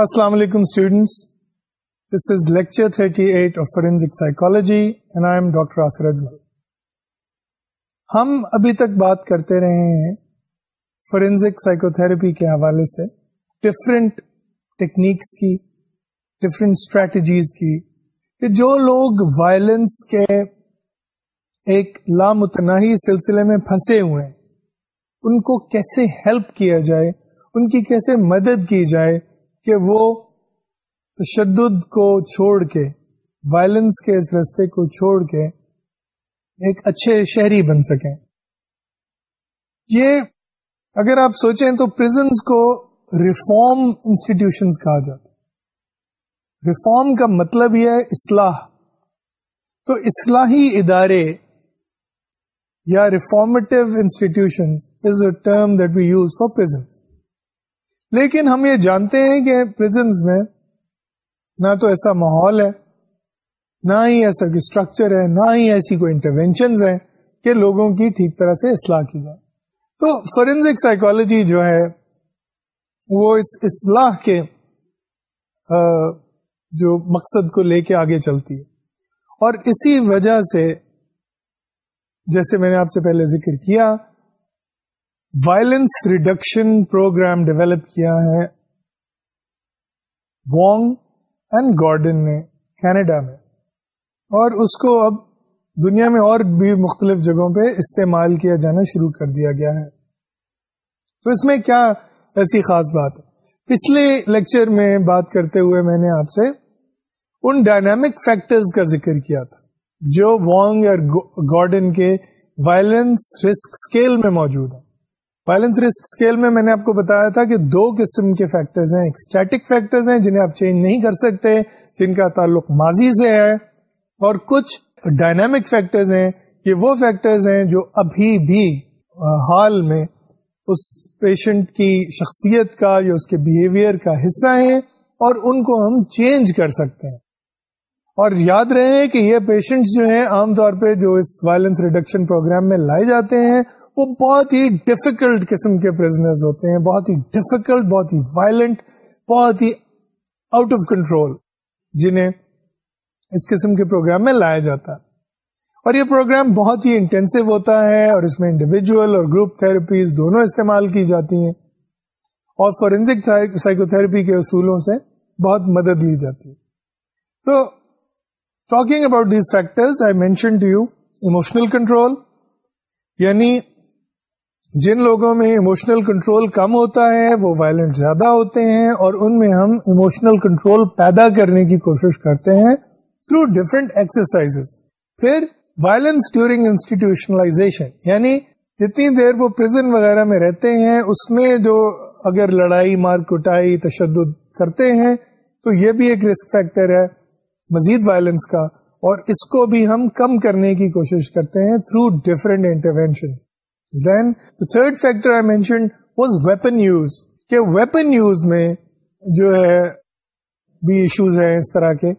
السلام علیکم students this is lecture 38 of forensic psychology and I am doctor Asir Ajmal ہم ابھی تک بات کرتے رہے ہیں فورینزک سائیکو تھراپی کے حوالے سے ڈفرینٹ ٹیکنیکس کی ڈفرینٹ اسٹریٹجیز کی، کہ جو لوگ وائلنس کے ایک لامتناہی سلسلے میں پھنسے ہوئے ہیں ان کو کیسے ہیلپ کیا جائے، ان کی کیسے مدد کی جائے کہ وہ تشدد کو چھوڑ کے وائلنس کے اس رستے کو چھوڑ کے ایک اچھے شہری بن سکیں۔ یہ اگر آپ سوچیں تو پرزنس کو ریفارم انسٹیٹیوشنس کہا جاتا ریفارم کا مطلب یہ ہے اصلاح۔ تو اصلاحی ادارے یا reformative institution is a term that we use for prisons لیکن ہم یہ جانتے ہیں کہ پرزنس میں نہ تو ایسا ماحول ہے، نہ ہی ایسا کوئی اسٹرکچر ہے، نہ ہی ایسی کوئی انٹروینشن ہیں کہ لوگوں کی ٹھیک طرح سے اصلاح کی جائے۔ تو فورینزک سائیکولوجی جو ہے، وہ اس اصلاح کے جو مقصد کو لے کے آگے چلتی ہے۔ اور اسی وجہ سے، جیسے میں نے آپ سے پہلے ذکر کیا وائلنس ریڈکشن پروگرام ڈیولپ کیا ہے۔ وانگ اینڈ گارڈن نے کینیڈا میں۔ اور اس کو اب دنیا میں اور بھی مختلف جگہوں پہ استعمال کیا جانا شروع کر دیا گیا ہے۔ تو اس میں کیا ایسی خاص بات؟ ہے پچھلے لیکچر میں بات کرتے ہوئے میں نے آپ سے ان ڈائنامک فیکٹرز کا ذکر کیا تھا، جو وانگ اور گارڈن کے وائلنس رسک اسکیل میں موجود ہیں۔ وائلنس رسک اسکیل میں میں نے آپ کو بتایا تھا کہ دو قسم کے فیکٹرز ہیں ایک اسٹیٹک فیکٹرز ہیں جنہیں آپ چینج نہیں کر سکتے، جن کا تعلق ماضی سے ہے، اور کچھ ڈائنامک فیکٹرز ہیں یہ وہ فیکٹرز ہیں جو ابھی بھی حال میں اس پیشنٹ کی شخصیت کا یا اس کے بہیویئر کا حصہ ہیں اور ان کو ہم چینج کر سکتے ہیں۔ اور یاد رہے کہ یہ پیشنٹس جو ہیں عام طور پہ جو اس وائلنس ریڈکشن پروگرام میں لائے جاتے ہیں وہ بہت ہی ڈفیکلٹ قسم کے پرزنرز ہوتے ہیں، بہت ہی ڈفیکلٹ بہت ہی وائلنٹ بہت ہی آؤٹ آف کنٹرول جنہیں اس قسم کے پروگرام میں لایا جاتا ہے۔ اور یہ پروگرام بہت ہی انٹینسو ہوتا ہے اور اس میں انڈیویجل اور گروپ تھراپیز دونوں استعمال کی جاتی ہیں۔ اور فورینزک سائیکو تھراپی کے اصولوں سے بہت مدد لی جاتی ہے۔ تو talking about these factors I mention to you emotional control یعنی جن لوگوں میں ایموشنل کنٹرول کم ہوتا ہے، وہ وائلنٹ زیادہ ہوتے ہیں اور ان میں ہم ایموشنل کنٹرول پیدا کرنے کی کوشش کرتے ہیں تھرو ڈفرنٹ ایکسرسائز پھر وائلنس ڈیورنگ انسٹیٹیوشنلائزیشن یعنی جتنی دیر وہ پرزن وغیرہ میں رہتے ہیں، اس میں جو اگر لڑائی، مار کٹائی، تشدد کرتے ہیں، تو یہ بھی ایک رسک فیکٹر ہے مزید وائلنس کا اور اس کو بھی ہم کم کرنے کی کوشش کرتے ہیں through different intervention then third factor I mention was weapon use کہ ویپن یوز میں جو ہے بھی ایشوز ہیں اس طرح کے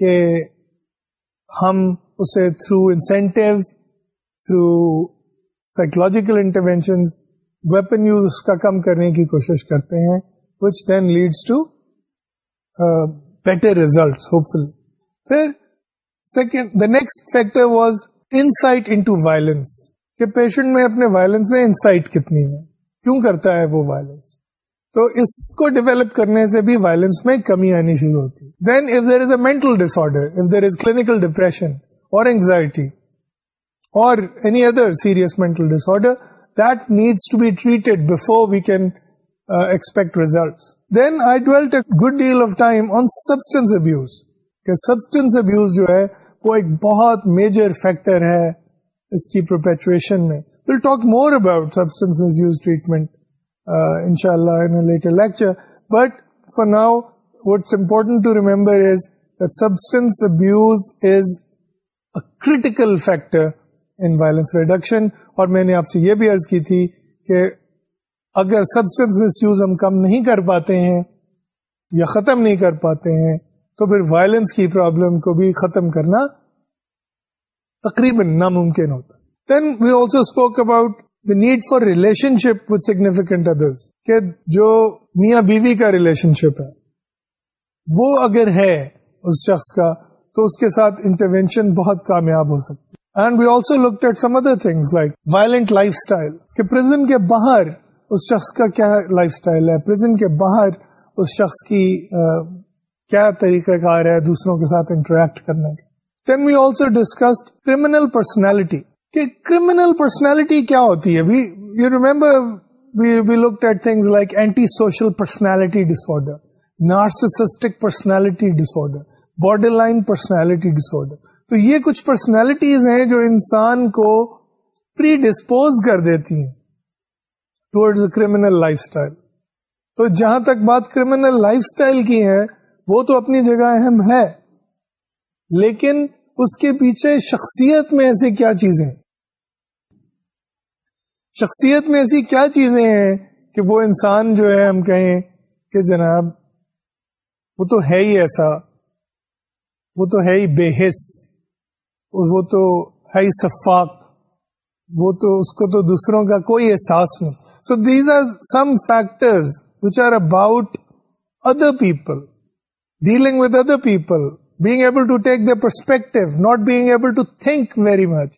کہ ہم اسے through incentive through psychological intervention weapon use اس کا کم کرنے کی کوشش کرتے ہیں which then leads to better result hopefully پھر second the next factor was insight into violence کہ پیشنٹ میں اپنے وائلنس میں انسائٹ کتنی ہے؟ کیوں کرتا ہے وہ وائلنس تو اس کو ڈیولپ کرنے سے بھی وائلنس میں کمی آنی شروع ہوتی then if there is a mental disorder if there is clinical depression اور اینگزائٹی اور any other serious mental disorder that needs to be treated before we can expect result then I dwelt a good deal of time on substance abuse کہ substance abuse جو ہے وہ ایک بہت major factor ہے اس کی perpetuation میں۔ Will talk more about substance misuse treatment ان شاء اللہ later lecture but for now what's important to remember is that substance abuse is a critical factor in violence reduction اور میں نے آپ سے یہ بھی عرض کی تھی کہ اگر سبسٹینس مس یوز ہم کم نہیں کر پاتے ہیں یا ختم نہیں کر پاتے ہیں، تو پھر وائلنس کی پرابلم کو بھی ختم کرنا تقریباً ناممکن ہوتا then we also spoke about the need for relationship with significant others کہ جو میاں بیوی کا ریلیشن شپ ہے، وہ اگر ہے اس شخص کا، تو اس کے ساتھ انٹروینشن بہت کامیاب ہو سکتی and we also look at some other things like violent lifestyle کہ پرزن کے باہر اس شخص کا کیا لائف اسٹائل ہے؟ پرزن کے باہر اس شخص کی کیا طریقہ کار ہے دوسروں کے ساتھ انٹریکٹ کرنے کا؟ Then we also discussed criminal personality کہ کریمنل پرسنالٹی کیا ہوتی ہے؟ We you remember we look at things like antisocial personality disorder narcissistic personality disorder borderline personality disorder تو یہ کچھ پرسنالٹیز ہیں جو انسان کو پری ڈسپوز کر دیتی ہیں ٹوڈز کریمنل لائف اسٹائل تو جہاں تک بات کریمنل لائف اسٹائل کی ہے، وہ تو اپنی جگہ اہم ہے۔ لیکن اس کے پیچھے شخصیت میں ایسی کیا چیزیں شخصیت میں ایسی کیا چیزیں ہیں کہ وہ انسان جو ہے ہم کہیں کہ جناب، وہ تو ہے ہی ایسا، وہ تو ہے ہی بے حص وہ تو ہے ہی شفاق، وہ تو اس کو تو دوسروں کا کوئی احساس نہیں۔ So these are some factors which are about other people dealing with other people being able to take the perspective not being able to think very much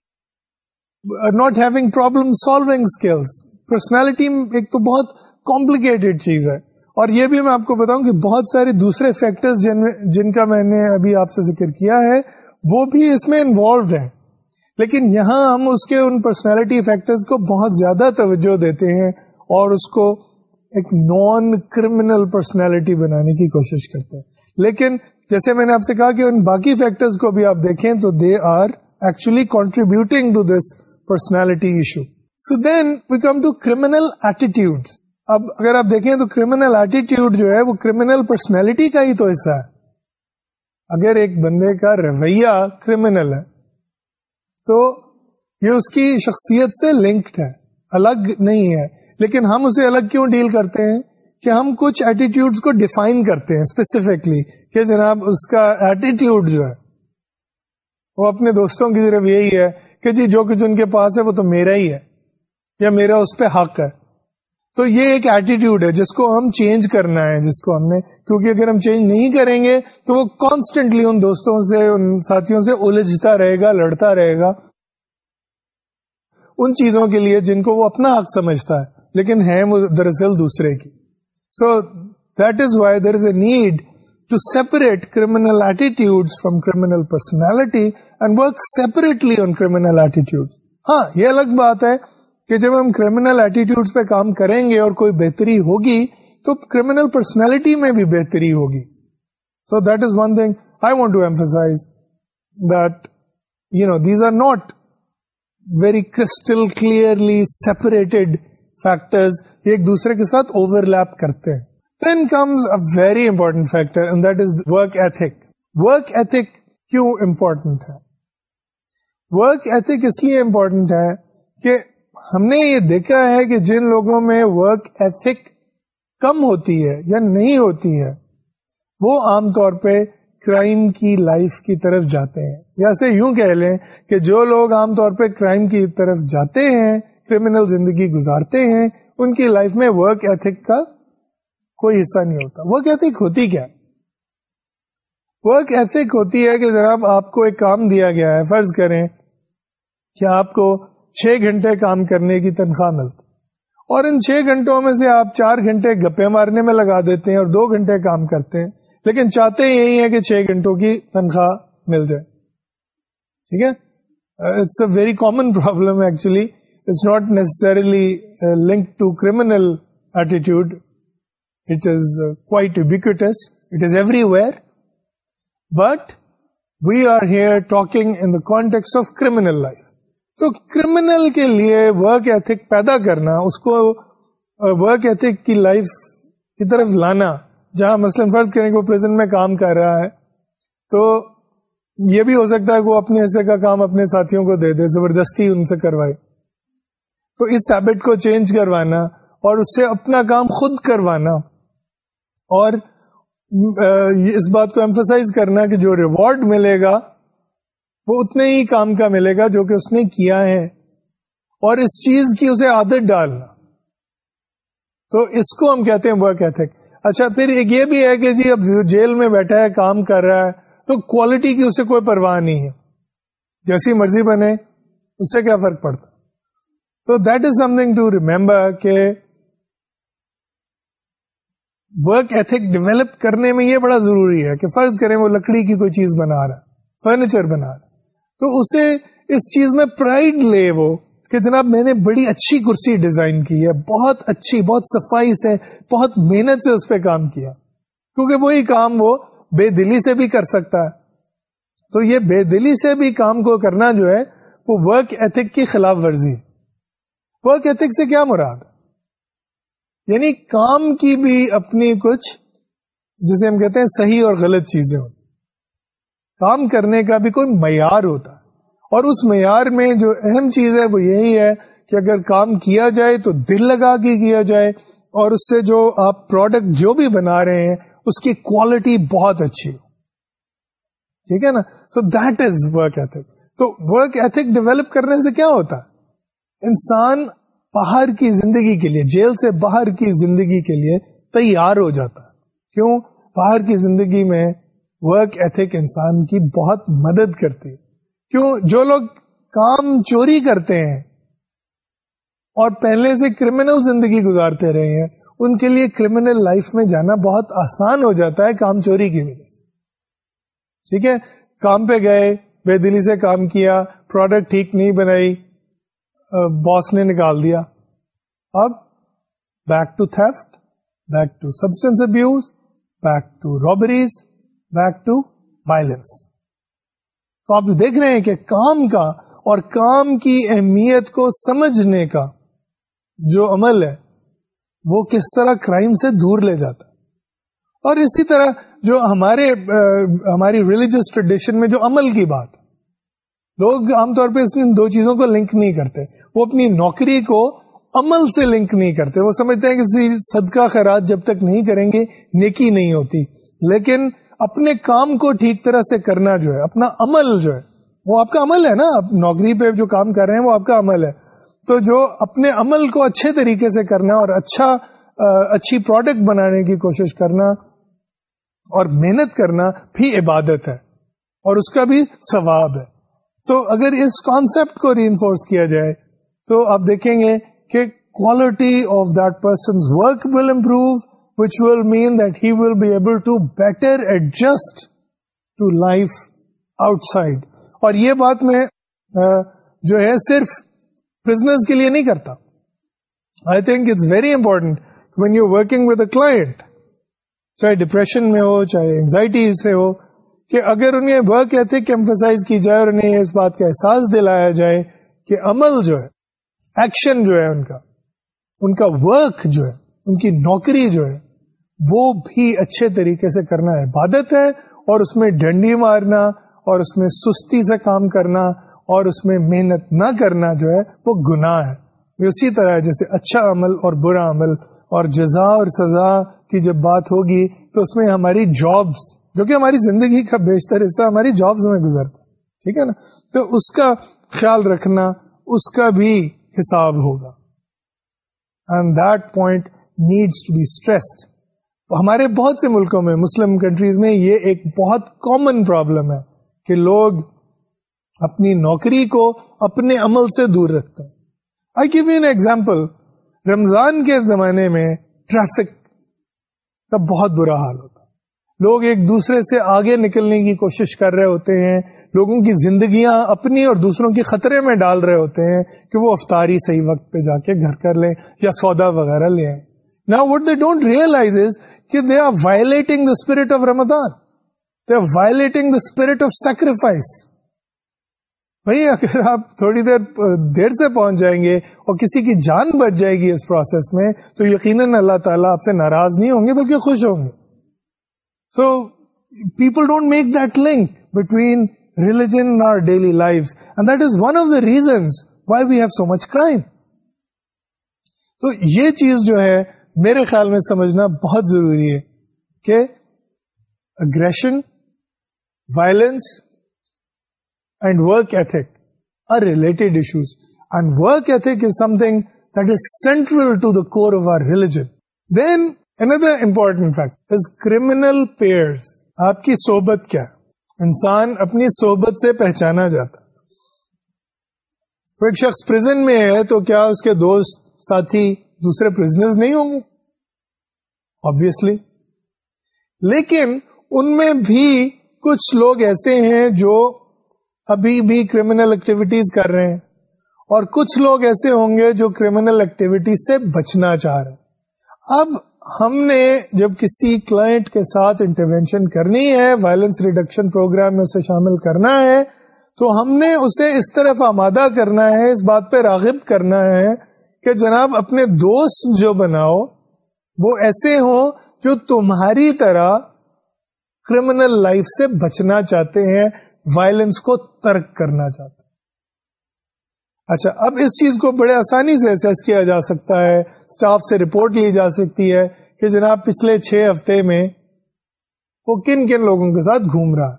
not having problem solving skills personality ایک تو بہت complicated چیز ہے اور یہ بھی میں آپ کو بتاؤں کہ بہت سارے دوسرے فیکٹرز جن, جن کا میں نے ابھی آپ سے ذکر کیا ہے وہ بھی اس میں انوالوڈ ہیں لیکن یہاں ہم اس کے ان پرسنالٹی فیکٹرز کو بہت زیادہ توجہ دیتے ہیں اور اس کو ایک نان کرمنل پرسنالٹی بنانے کی کوشش کرتے ہیں لیکن جیسے میں نے آپ سے کہا کہ ان باقی فیکٹرز کو بھی آپ دیکھیں تو they are actually contributing to this personality issue so then we come to criminal attitude اب اگر آپ دیکھیں تو کریمنل ایٹیٹیوڈ جو ہے وہ کریمنل پرسنالٹی کا ہی تو حصہ ہے۔ اگر ایک بندے کا رویہ کریمنل ہے تو یہ اس کی شخصیت سے لنکڈ ہے، الگ نہیں ہے۔ لیکن ہم اسے الگ کیوں ڈیل کرتے ہیں؟ کہ ہم کچھ ایٹیٹیوڈ کو ڈیفائن کرتے ہیں اسپیسیفکلی کہ جناب، اس کا ایٹیٹیوڈ جو ہے، وہ اپنے دوستوں کی طرف یہی ہے کہ جی جو کچھ ان کے پاس ہے، وہ تو میرا ہی ہے، یا میرا اس پہ حق ہے۔ تو یہ ایک ایٹیٹیوڈ ہے، جس کو ہم چینج کرنا ہے، جس کو ہم نے، کیونکہ اگر ہم چینج نہیں کریں گے، تو وہ کانسٹنٹلی ان دوستوں سے، ان ساتھیوں سے الجھتا رہے گا، لڑتا رہے گا۔ ان چیزوں کے لیے جن کو وہ اپنا حق سمجھتا ہے، لیکن ہے وہ دراصل دوسرے کی۔ So that is why there is a need to separate criminal attitude from criminal personality and work separately on criminal attitude ہاں یہ الگ بات ہے کہ جب ہم کریمنل ایٹیٹیوڈ پہ کام کریں گے اور کوئی بہتری ہوگی، تو کریمنل پرسنالٹی میں بھی بہتری ہوگی۔ So that is one thing I want to emphasize that you know these are not very crystal clearly separated factors ایک دوسرے کے ساتھ اوور لیپ کرتے ہیں۔ Then comes a very important factor and that is work ethic work ethic کیوں important ہے work ethic اس لیے امپورٹنٹ ہے کہ ہم نے یہ دیکھا ہے کہ جن لوگوں میں ورک ایتھک کم ہوتی ہے یا نہیں ہوتی ہے وہ عام طور پہ کرائم کی لائف کی طرف جاتے ہیں یا سے یوں کہہ لیں کہ جو لوگ عام طور پہ کرائم کی طرف جاتے ہیں کرمنل زندگی گزارتے ہیں ان کی لائف میں ورک ایتھک کا کوئی حصہ نہیں ہوتا۔ ورک ایتھک ہوتی کیا؟ ورک ایتھک ہوتی ہے کہ جناب آپ کو ایک کام دیا گیا ہے، فرض کریں کہ آپ کو چھ گھنٹے کام کرنے کی تنخواہ ملتی۔ اور ان چھ گھنٹوں میں سے آپ چار گھنٹے گپے مارنے میں لگا دیتے ہیں اور دو گھنٹے کام کرتے ہیں۔ لیکن چاہتے یہی ہے کہ چھ گھنٹوں کی تنخواہ مل جائے۔ ٹھیک ہے؟ It's a very common problem actually it's not necessarily link to criminal attitude it is quite ubiquitous it is everywhere but we are here talking in the context of criminal life تو criminal کے لیے work ethic پیدا کرنا اس کو work ethic کی life کی طرف لانا جہاں مثلاً فرض کریں کہ وہ پریزنٹ میں کام کر رہا ہے تو یہ بھی ہو سکتا ہے کہ وہ اپنے حصے کا کام اپنے ساتھیوں کو دے دے زبردستی ان سے کروائے تو اس ہیبٹ کو چینج کروانا اور اس سے اپنا کام خود کروانا اور اس بات کو ایمفسائز کرنا کہ جو ریوارڈ ملے گا، وہ اتنے ہی کام کا ملے گا جو کہ اس نے کیا ہے۔ اور اس چیز کی اسے عادت ڈالنا۔ تو اس کو ہم کہتے ہیں ورک ایتھک اچھا پھر ایک یہ بھی ہے کہ جی اب جیل میں بیٹھا ہے، کام کر رہا ہے، تو کوالٹی کی اسے کوئی پرواہ نہیں ہے۔ جیسی مرضی بنے، اس سے کیا فرق پڑتا؟ تو that is something to remember کہ ورک ایتھک ڈیولپ کرنے میں یہ بڑا ضروری ہے کہ فرض کریں وہ لکڑی کی کوئی چیز بنا رہا ہے فرنیچر بنا رہا تو اسے اس چیز میں پرائڈ لے وہ کہ جناب میں نے بڑی اچھی کرسی ڈیزائن کی ہے، بہت اچھی، بہت صفائی سے، بہت محنت سے اس پہ کام کیا۔ کیونکہ وہی کام وہ بے دلی سے بھی کر سکتا ہے۔ تو یہ بے دلی سے بھی کام کو کرنا جو ہے، وہ ورک ایتھک کی خلاف ورزی ورک ایتھک سے کیا مراد؟ یعنی کام کی بھی اپنی کچھ، جسے ہم کہتے ہیں صحیح اور غلط چیزیں ہوتی کام کرنے کا بھی کوئی معیار ہوتا اور اس معیار میں جو اہم چیز ہے وہ یہی ہے کہ اگر کام کیا جائے تو دل لگا کے کیا جائے اور اس سے جو آپ پروڈکٹ جو بھی بنا رہے ہیں، اس کی کوالٹی بہت اچھی ہو۔ ٹھیک ہے نا؟ So that is work ethic تو ورک ایتھک ڈیولپ کرنے سے کیا ہوتا انسان باہر کی زندگی کے لیے، جیل سے باہر کی زندگی کے لیے تیار ہو جاتا ہے۔ کیوں؟ باہر کی زندگی میں ورک ایتھک انسان کی بہت مدد کرتی ہے۔ کیوں؟ جو لوگ کام چوری کرتے ہیں اور پہلے سے کرمنل زندگی گزارتے رہے ہیں، ان کے لیے کرمنل لائف میں جانا بہت آسان ہو جاتا ہے کام چوری کی وجہ سے۔ ٹھیک ہے؟ کام پہ گئے، بے دلی سے کام کیا پروڈکٹ ٹھیک نہیں بنائی باس نے نکال دیا۔ اب back to theft back to substance abuse back to robberies back to violence تو آپ دیکھ رہے ہیں کہ کام کا اور کام کی اہمیت کو سمجھنے کا جو عمل ہے، وہ کس طرح کرائم سے دور لے جاتا اور اسی طرح جو ہمارے ہماری ریلیجس ٹریڈیشن میں جو عمل کی بات لوگ عام طور پہ اس میں دو چیزوں کو لنک نہیں کرتے۔ وہ اپنی نوکری کو عمل سے لنک نہیں کرتے۔ وہ سمجھتے ہیں کہ صدقہ خیرات جب تک نہیں کریں گے، نیکی نہیں ہوتی۔ لیکن اپنے کام کو ٹھیک طرح سے کرنا جو ہے، اپنا عمل جو ہے، وہ آپ کا عمل ہے نا۔ نوکری پہ جو کام کر رہے ہیں، وہ آپ کا عمل ہے۔ تو جو اپنے عمل کو اچھے طریقے سے کرنا اور اچھا اچھی پروڈکٹ بنانے کی کوشش کرنا اور محنت کرنا بھی عبادت ہے۔ اور اس کا بھی ثواب ہے۔ تو اگر اس کانسیپٹ کو ری انفورس کیا جائے، تو آپ دیکھیں گے کہ quality of that work will improve which will mean that he will be able to better adjust to life outside. اور یہ بات میں جو ہے صرف بزنس کے لیے نہیں کرتا I think it's very important when you working with a client چاہے ڈپریشن میں ہو، چاہے اینزائٹی سے ہو کہ اگر انہیں ورک ایتھک ایمفسائز کی جائے اور انہیں اس بات کا احساس دلایا جائے کہ عمل جو ہے ایکشن جو ہے ان کا ان کا ورک جو ہے، ان کی نوکری جو ہے، وہ بھی اچھے طریقے سے کرنا عبادت ہے اور اس میں ڈنڈی مارنا اور اس میں سستی سے کام کرنا اور اس میں محنت نہ کرنا جو ہے، وہ گناہ ہے۔ اسی طرح جیسے اچھا عمل اور برا عمل اور جزا اور سزا کی جب بات ہوگی تو اس میں ہماری جابس جو کہ ہماری زندگی کا بیشتر حصہ ہماری جابس میں گزرتا ٹھیک ہے نا؟ تو اس کا خیال رکھنا اس کا بھی حساب ہوگا۔ And that point needs to be stressed ہمارے بہت سے ملکوں میں، مسلم کنٹریز میں یہ ایک بہت کامن پرابلم ہے کہ لوگ اپنی نوکری کو اپنے عمل سے دور رکھتے ہیں۔ I give you an example Ramzan کے زمانے میں ٹریفک کا بہت برا حال ہوتا۔ لوگ ایک دوسرے سے آگے نکلنے کی کوشش کر رہے ہوتے ہیں، لوگوں کی زندگیاں اپنی اور دوسروں کی خطرے میں ڈال رہے ہوتے ہیں کہ وہ افطاری صحیح وقت پہ جا کے گھر کر لیں یا سودا وغیرہ لے آئیں۔ نا وٹ دے ڈونٹ ریئلائز کہ they are violating the spirit of Ramzan they are violating the spirit of sacrifice بھائی، اگر آپ تھوڑی دیر دیر سے پہنچ جائیں گے اور کسی کی جان بچ جائے گی اس پروسیس میں، تو یقیناً اللہ تعالیٰ آپ سے ناراض نہیں ہوں گے، بلکہ خوش ہوں گے۔ So people don't make that link between religion or daily life and that is one of the reasons why we have so much crime تو یہ چیز جو ہے، میرے خیال میں سمجھنا بہت ضروری ہے کہ aggression violence and work ethic are related issues and work ethic is something that is central to the core of our religion then another important fact is criminal peers آپ کی صحبت کیا انسان اپنی صحبت سے پہچانا جاتا تو ایک شخص پرزن میں ہے تو کیا اس کے دوست ساتھی دوسرے پرزنر نہیں ہوں گے آبیسلی لیکن ان میں بھی کچھ لوگ ایسے ہیں جو ابھی بھی کریمنل ایکٹیویٹیز کر رہے ہیں اور کچھ لوگ ایسے ہوں گے جو کریمنل ایکٹیویٹیز سے بچنا چاہ رہے ہیں اب ہم نے جب کسی کلائنٹ کے ساتھ انٹروینشن کرنی ہے، وائلنس ریڈکشن پروگرام میں اسے شامل کرنا ہے، تو ہم نے اسے اس طرف آمادہ کرنا ہے، اس بات پہ راغب کرنا ہے کہ جناب اپنے دوست جو بناؤ، وہ ایسے ہوں جو تمہاری طرح کرمنل لائف سے بچنا چاہتے ہیں، وائلنس کو ترک کرنا چاہتے ہیں۔ اچھا اب اس چیز کو بڑے آسانی سے اسیس کیا جا سکتا ہے اسٹاف سے رپورٹ لی جا سکتی ہے کہ جناب پچھلے چھ ہفتے میں وہ کن کن لوگوں کے ساتھ گھوم رہا۔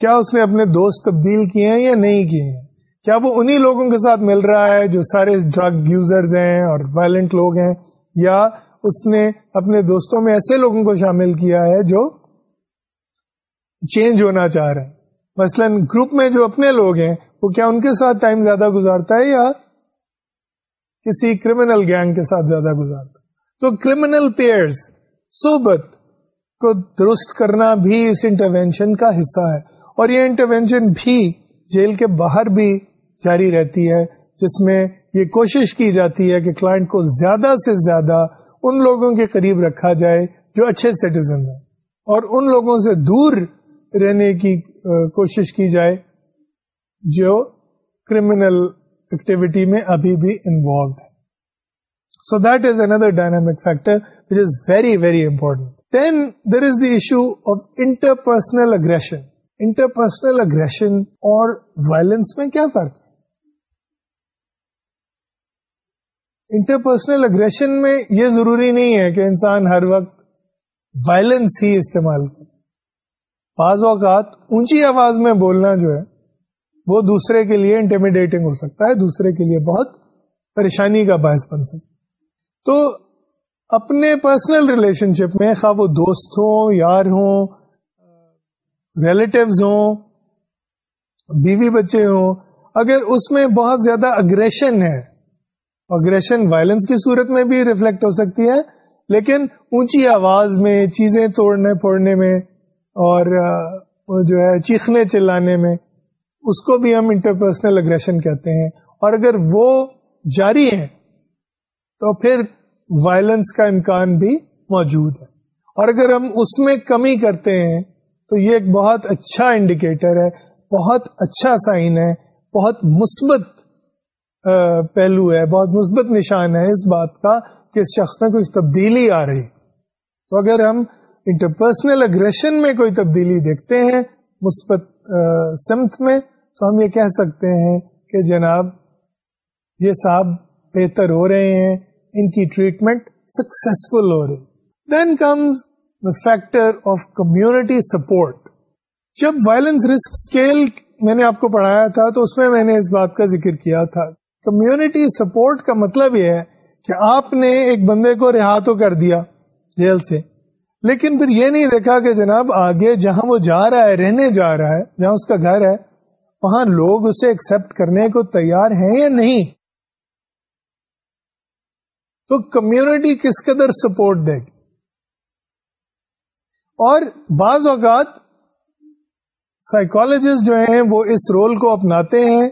کیا اس نے اپنے دوست تبدیل کیے ہیں یا نہیں کیے ہیں؟ کیا وہ انہی لوگوں کے ساتھ مل رہا ہے جو سارے ڈرگ یوزرز ہیں اور وائلنٹ لوگ ہیں؟ یا اس نے اپنے دوستوں میں ایسے لوگوں کو شامل کیا ہے جو چینج ہونا چاہ رہے ہیں؟ مثلا گروپ میں جو اپنے لوگ ہیں، وہ کیا ان کے ساتھ ٹائم زیادہ گزارتا ہے یا کسی کریمنل گینگ کے ساتھ زیادہ گزارتا تو کریمنل پیئرس صحبت کو درست کرنا بھی اس انٹروینشن کا حصہ ہے۔ اور یہ انٹروینشن بھی جیل کے باہر بھی جاری رہتی ہے، جس میں یہ کوشش کی جاتی ہے کہ کلائنٹ کو زیادہ سے زیادہ ان لوگوں کے قریب رکھا جائے جو اچھے سٹیزن ہیں۔ اور ان لوگوں سے دور رہنے کی کوشش کی جائے جو کرمنل ایکٹیویٹی میں ابھی بھی انوالوڈ ہے۔ So that is another dynamic factor which is very very important then there is the issue of interpersonal aggression interpersonal aggression اور وائلنس میں کیا فرق انٹرپرسنل اگریشن میں یہ ضروری نہیں ہے کہ انسان ہر وقت وائلنس ہی استعمال کرے۔ بعض اوقات اونچی آواز میں بولنا جو ہے، وہ دوسرے کے لیے انٹیمیڈیٹنگ ہو سکتا ہے، دوسرے کے لیے بہت پریشانی کا باعث بن سکتا تو اپنے پرسنل ریلیشن شپ میں خواہ وہ دوست ہوں، یار ہوں ریلیٹوز ہوں، بیوی بچے ہوں، اگر اس میں بہت زیادہ اگریشن ہے اگریشن وائلنس کی صورت میں بھی ریفلیکٹ ہو سکتی ہے، لیکن اونچی آواز میں، چیزیں توڑنے پھوڑنے میں اور جو ہے چیخنے چلانے میں، اس کو بھی ہم انٹرپرسنل اگریشن کہتے ہیں۔ اور اگر وہ جاری ہے تو پھر وائلنس کا امکان بھی موجود ہے۔ اور اگر ہم اس میں کمی کرتے ہیں، تو یہ ایک بہت اچھا انڈیکیٹر ہے، بہت اچھا سائن ہے، بہت مثبت پہلو ہے، بہت مثبت نشان ہے اس بات کا کہ اس شخص میں کچھ تبدیلی آ رہی تو اگر ہم انٹرپرسنل اگریشن میں کوئی تبدیلی دیکھتے ہیں، مثبت سمت میں، تو ہم یہ کہہ سکتے ہیں کہ جناب، یہ صاحب بہتر ہو رہے ہیں، ان کی ٹریٹمنٹ سکسیسفل ہو رہی۔ Then comes the factor of community support جب وائلنس رسک اسکیل میں نے آپ کو پڑھایا تھا، تو اس میں میں نے اس بات کا ذکر کیا تھا۔ کمیونٹی سپورٹ کا مطلب یہ ہے کہ آپ نے ایک بندے کو رہا تو کر دیا جیل سے۔ لیکن پھر یہ نہیں دیکھا کہ جناب آگے جہاں وہ جا رہا ہے، رہنے جا رہا ہے، جہاں اس کا گھر ہے، وہاں لوگ اسے ایکسپٹ کرنے کو تیار ہیں یا نہیں؟ تو کمیونٹی کس قدر سپورٹ دے گی؟ اور بعض اوقات سائیکولوجسٹ جو ہیں وہ اس رول کو اپناتے ہیں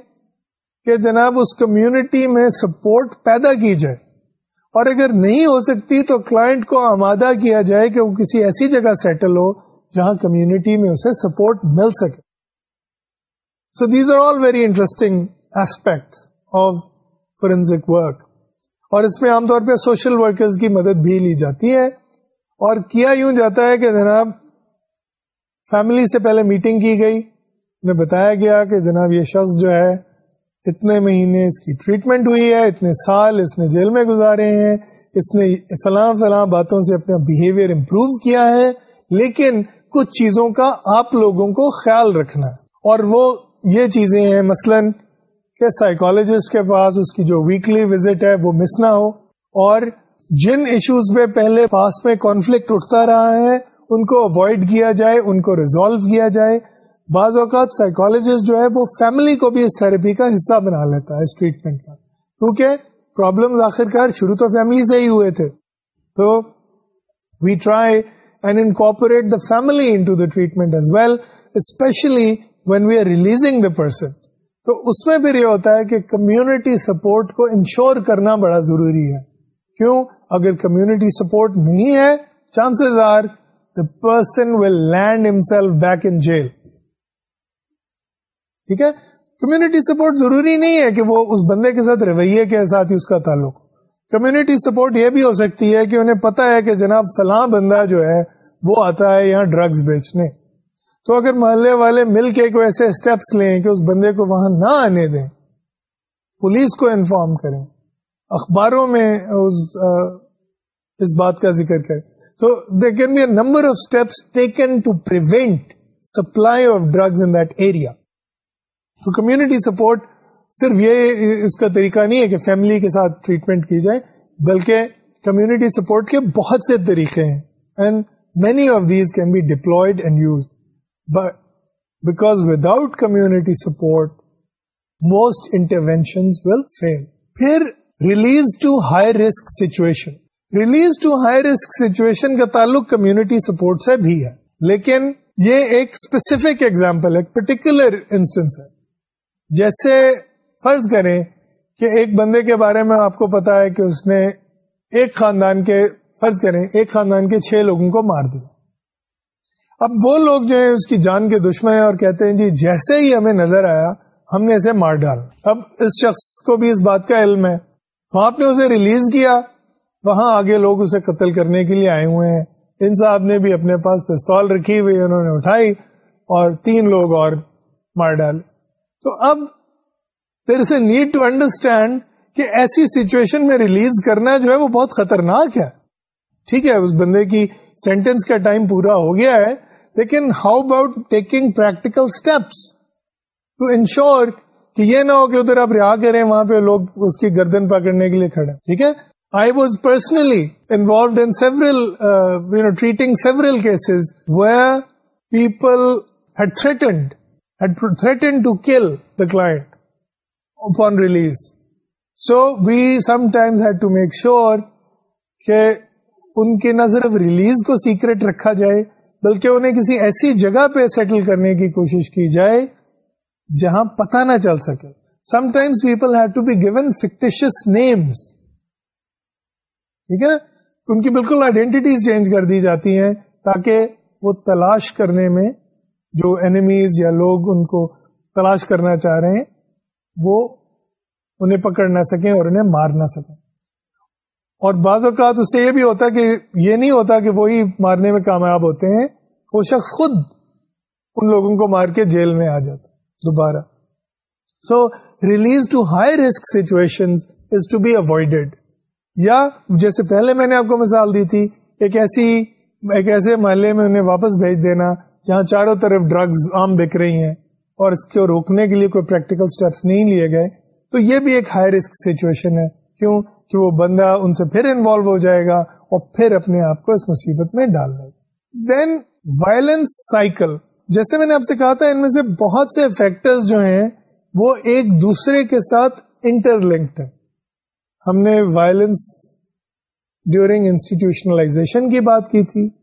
کہ جناب اس کمیونٹی میں سپورٹ پیدا کی جائے۔ اور اگر نہیں ہو سکتی تو کلائنٹ کو آمادہ کیا جائے کہ وہ کسی ایسی جگہ سیٹل ہو جہاں کمیونٹی میں اسے سپورٹ مل سکے۔ So these are all very interesting aspect of forensic work اور اس میں عام طور پہ سوشل ورکرز کی مدد بھی لی جاتی ہے۔ اور کیا یوں جاتا ہے کہ جناب فیملی سے پہلے میٹنگ کی گئی۔ انہیں بتایا گیا کہ جناب یہ شخص جو ہے اتنے مہینے اس کی ٹریٹمنٹ ہوئی ہے، اتنے سال اس نے جیل میں گزارے ہیں، اس نے فلاں فلاں باتوں سے اپنا بہیویئر امپروو کیا ہے، لیکن کچھ چیزوں کا آپ لوگوں کو خیال رکھنا۔ اور وہ یہ چیزیں ہیں، مثلا کہ سائیکولوجسٹ کے پاس اس کی جو ویکلی وزٹ ہے وہ مس نہ ہو۔ اور جن ایشوز پہ پہلے پاس میں کانفلکٹ اٹھتا رہا ہے، ان کو اوائڈ کیا جائے، ان کو ریزالو کیا جائے۔ بعض اوقات سائیکولوجسٹ جو ہے وہ فیملی کو بھی اس تھراپی کا حصہ بنا لیتا ہے اس ٹریٹمنٹ کا۔ کیونکہ پرابلم آخر کار شروع تو فیملی سے ہی ہوئے تھے۔ تو we try and incorporate the family into the treatment as well especially when we are releasing the person تو اس میں پھر یہ ہوتا ہے کہ کمیونٹی سپورٹ کو انشور کرنا بڑا ضروری ہے۔ کیوں؟ اگر کمیونٹی سپورٹ نہیں ہے chances are the person will land himself back in jail ٹھیک ہے؟ کمیونٹی سپورٹ ضروری نہیں ہے کہ وہ اس بندے کے ساتھ رویے کے ساتھ ہی اس کا تعلق کمیونٹی سپورٹ یہ بھی ہو سکتی ہے کہ انہیں پتا ہے کہ جناب فلاں بندہ جو ہے وہ آتا ہے یہاں ڈرگز بیچنے۔ تو اگر محلے والے مل کے کوئی ایسے اسٹیپس لیں کہ اس بندے کو وہاں نہ آنے دیں پولیس کو انفارم کریں اخباروں میں اس, اس بات کا ذکر کریں۔ تو they can be a number of steps taken to prevent supply of drugs in that area تو کمیونٹی سپورٹ صرف یہ اس کا طریقہ نہیں ہے کہ فیملی کے ساتھ ٹریٹمنٹ کی جائے، بلکہ کمیونٹی سپورٹ کے بہت سے طریقے ہیں۔ And many of these can be deployed and used but because without community support most intervention will fail پھر release to high risk situation release to high risk situation کا تعلق کمیونٹی سپورٹ سے بھی ہے۔ لیکن یہ ایک اسپیسیفک ایگزامپل ہے پرٹیکولر انسٹنس ہے۔ جیسے فرض کریں کہ ایک بندے کے بارے میں آپ کو پتا ہے کہ اس نے ایک خاندان کے فرض کریں ایک خاندان کے چھ لوگوں کو مار دیا۔ اب وہ لوگ جو ہیں اس کی جان کے دشمن ہیں اور کہتے ہیں جی جیسے ہی ہمیں نظر آیا ہم نے اسے مار ڈالا۔ اب اس شخص کو بھی اس بات کا علم ہے۔ تو آپ نے اسے ریلیز کیا۔ وہاں آگے لوگ اسے قتل کرنے کے لیے آئے ہوئے ہیں۔ ان صاحب نے بھی اپنے پاس پستول رکھی ہوئی انہوں نے اٹھائی اور تین لوگ اور مار ڈالے۔ تو اب there is a need to understand کہ ایسی سچویشن میں ریلیز کرنا جو ہے وہ بہت خطرناک ہے۔ ٹھیک ہے، اس بندے کی سینٹینس کا ٹائم پورا ہو گیا ہے، لیکن how about taking practical steps to ensure کہ یہ نہ ہو کہ ادھر آپ رہا کریں، وہاں پہ لوگ اس کی گردن پکڑنے کے لیے کھڑے۔ ٹھیک ہے؟ I was personally involved in several you know treating several cases where people had threatened threatened to kill the client upon release. So we sometimes had to make sure کہ ان کے نہ صرف ریلیز کو سیکرٹ رکھا جائے بلکہ انہیں کسی ایسی جگہ پہ سیٹل کرنے کی کوشش کی جائے جہاں پتہ نہ چل سکے sometimes people have to be given fictitious names ٹھیک ہے ان کی بالکل آئیڈینٹیز چینج کر دی جاتی ہیں تاکہ وہ تلاش کرنے میں جو اینیمیز یا لوگ ان کو تلاش کرنا چاہ رہے ہیں، وہ انہیں پکڑ نہ سکیں اور انہیں مار نہ سکیں۔ اور بعض اوقات اس سے یہ بھی ہوتا کہ یہ نہیں ہوتا کہ وہی مارنے میں کامیاب ہوتے ہیں، وہ شخص خود ان لوگوں کو مار کے جیل میں آ جاتا دوبارہ۔ So release to high risk situation is to be avoided یا جیسے پہلے میں نے آپ کو مثال دی تھی، ایک ایسی، ایک ایسے محلے میں انہیں واپس بھیج دینا جہاں چاروں طرف ڈرگز عام بک رہی ہیں اور اس کو روکنے کے لیے کوئی پریکٹیکل اسٹیپس نہیں لیے گئے، تو یہ بھی ایک ہائی رسک سچویشن ہے۔ کیوں؟ کہ وہ بندہ ان سے پھر انوالو ہو جائے گا اور پھر اپنے آپ کو اس مصیبت میں ڈال دے گا۔ دین وائلنس سائیکل جیسے میں نے آپ سے کہا تھا، ان میں سے بہت سے فیکٹر جو ہیں، وہ ایک دوسرے کے ساتھ انٹر لنکڈ ہے ہم نے وائلنس ڈیورنگ انسٹیٹیوشنلائزیشن کی بات کی تھی۔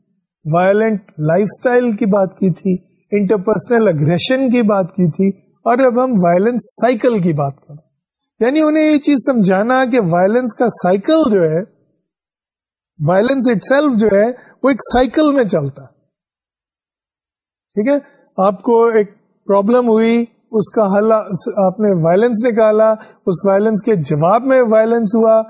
وائلنٹ لائف اسٹائل کی بات کی تھی، انٹرپرسنل اگریشن کی بات کی تھی، اور اب ہم وائلنس سائیکل کی بات کریں۔ یعنی انہیں یہ چیز سمجھانا کہ وائلنس کا سائیکل جو ہے، وائلنس اٹ سیلف جو ہے، وہ ایک سائیکل میں چلتا۔ ٹھیک ہے؟ آپ کو ایک پرابلم ہوئی، اس کا حل آپ نے وائلنس نکالا، اس وائلنس کے جواب میں وائلنس ہوا۔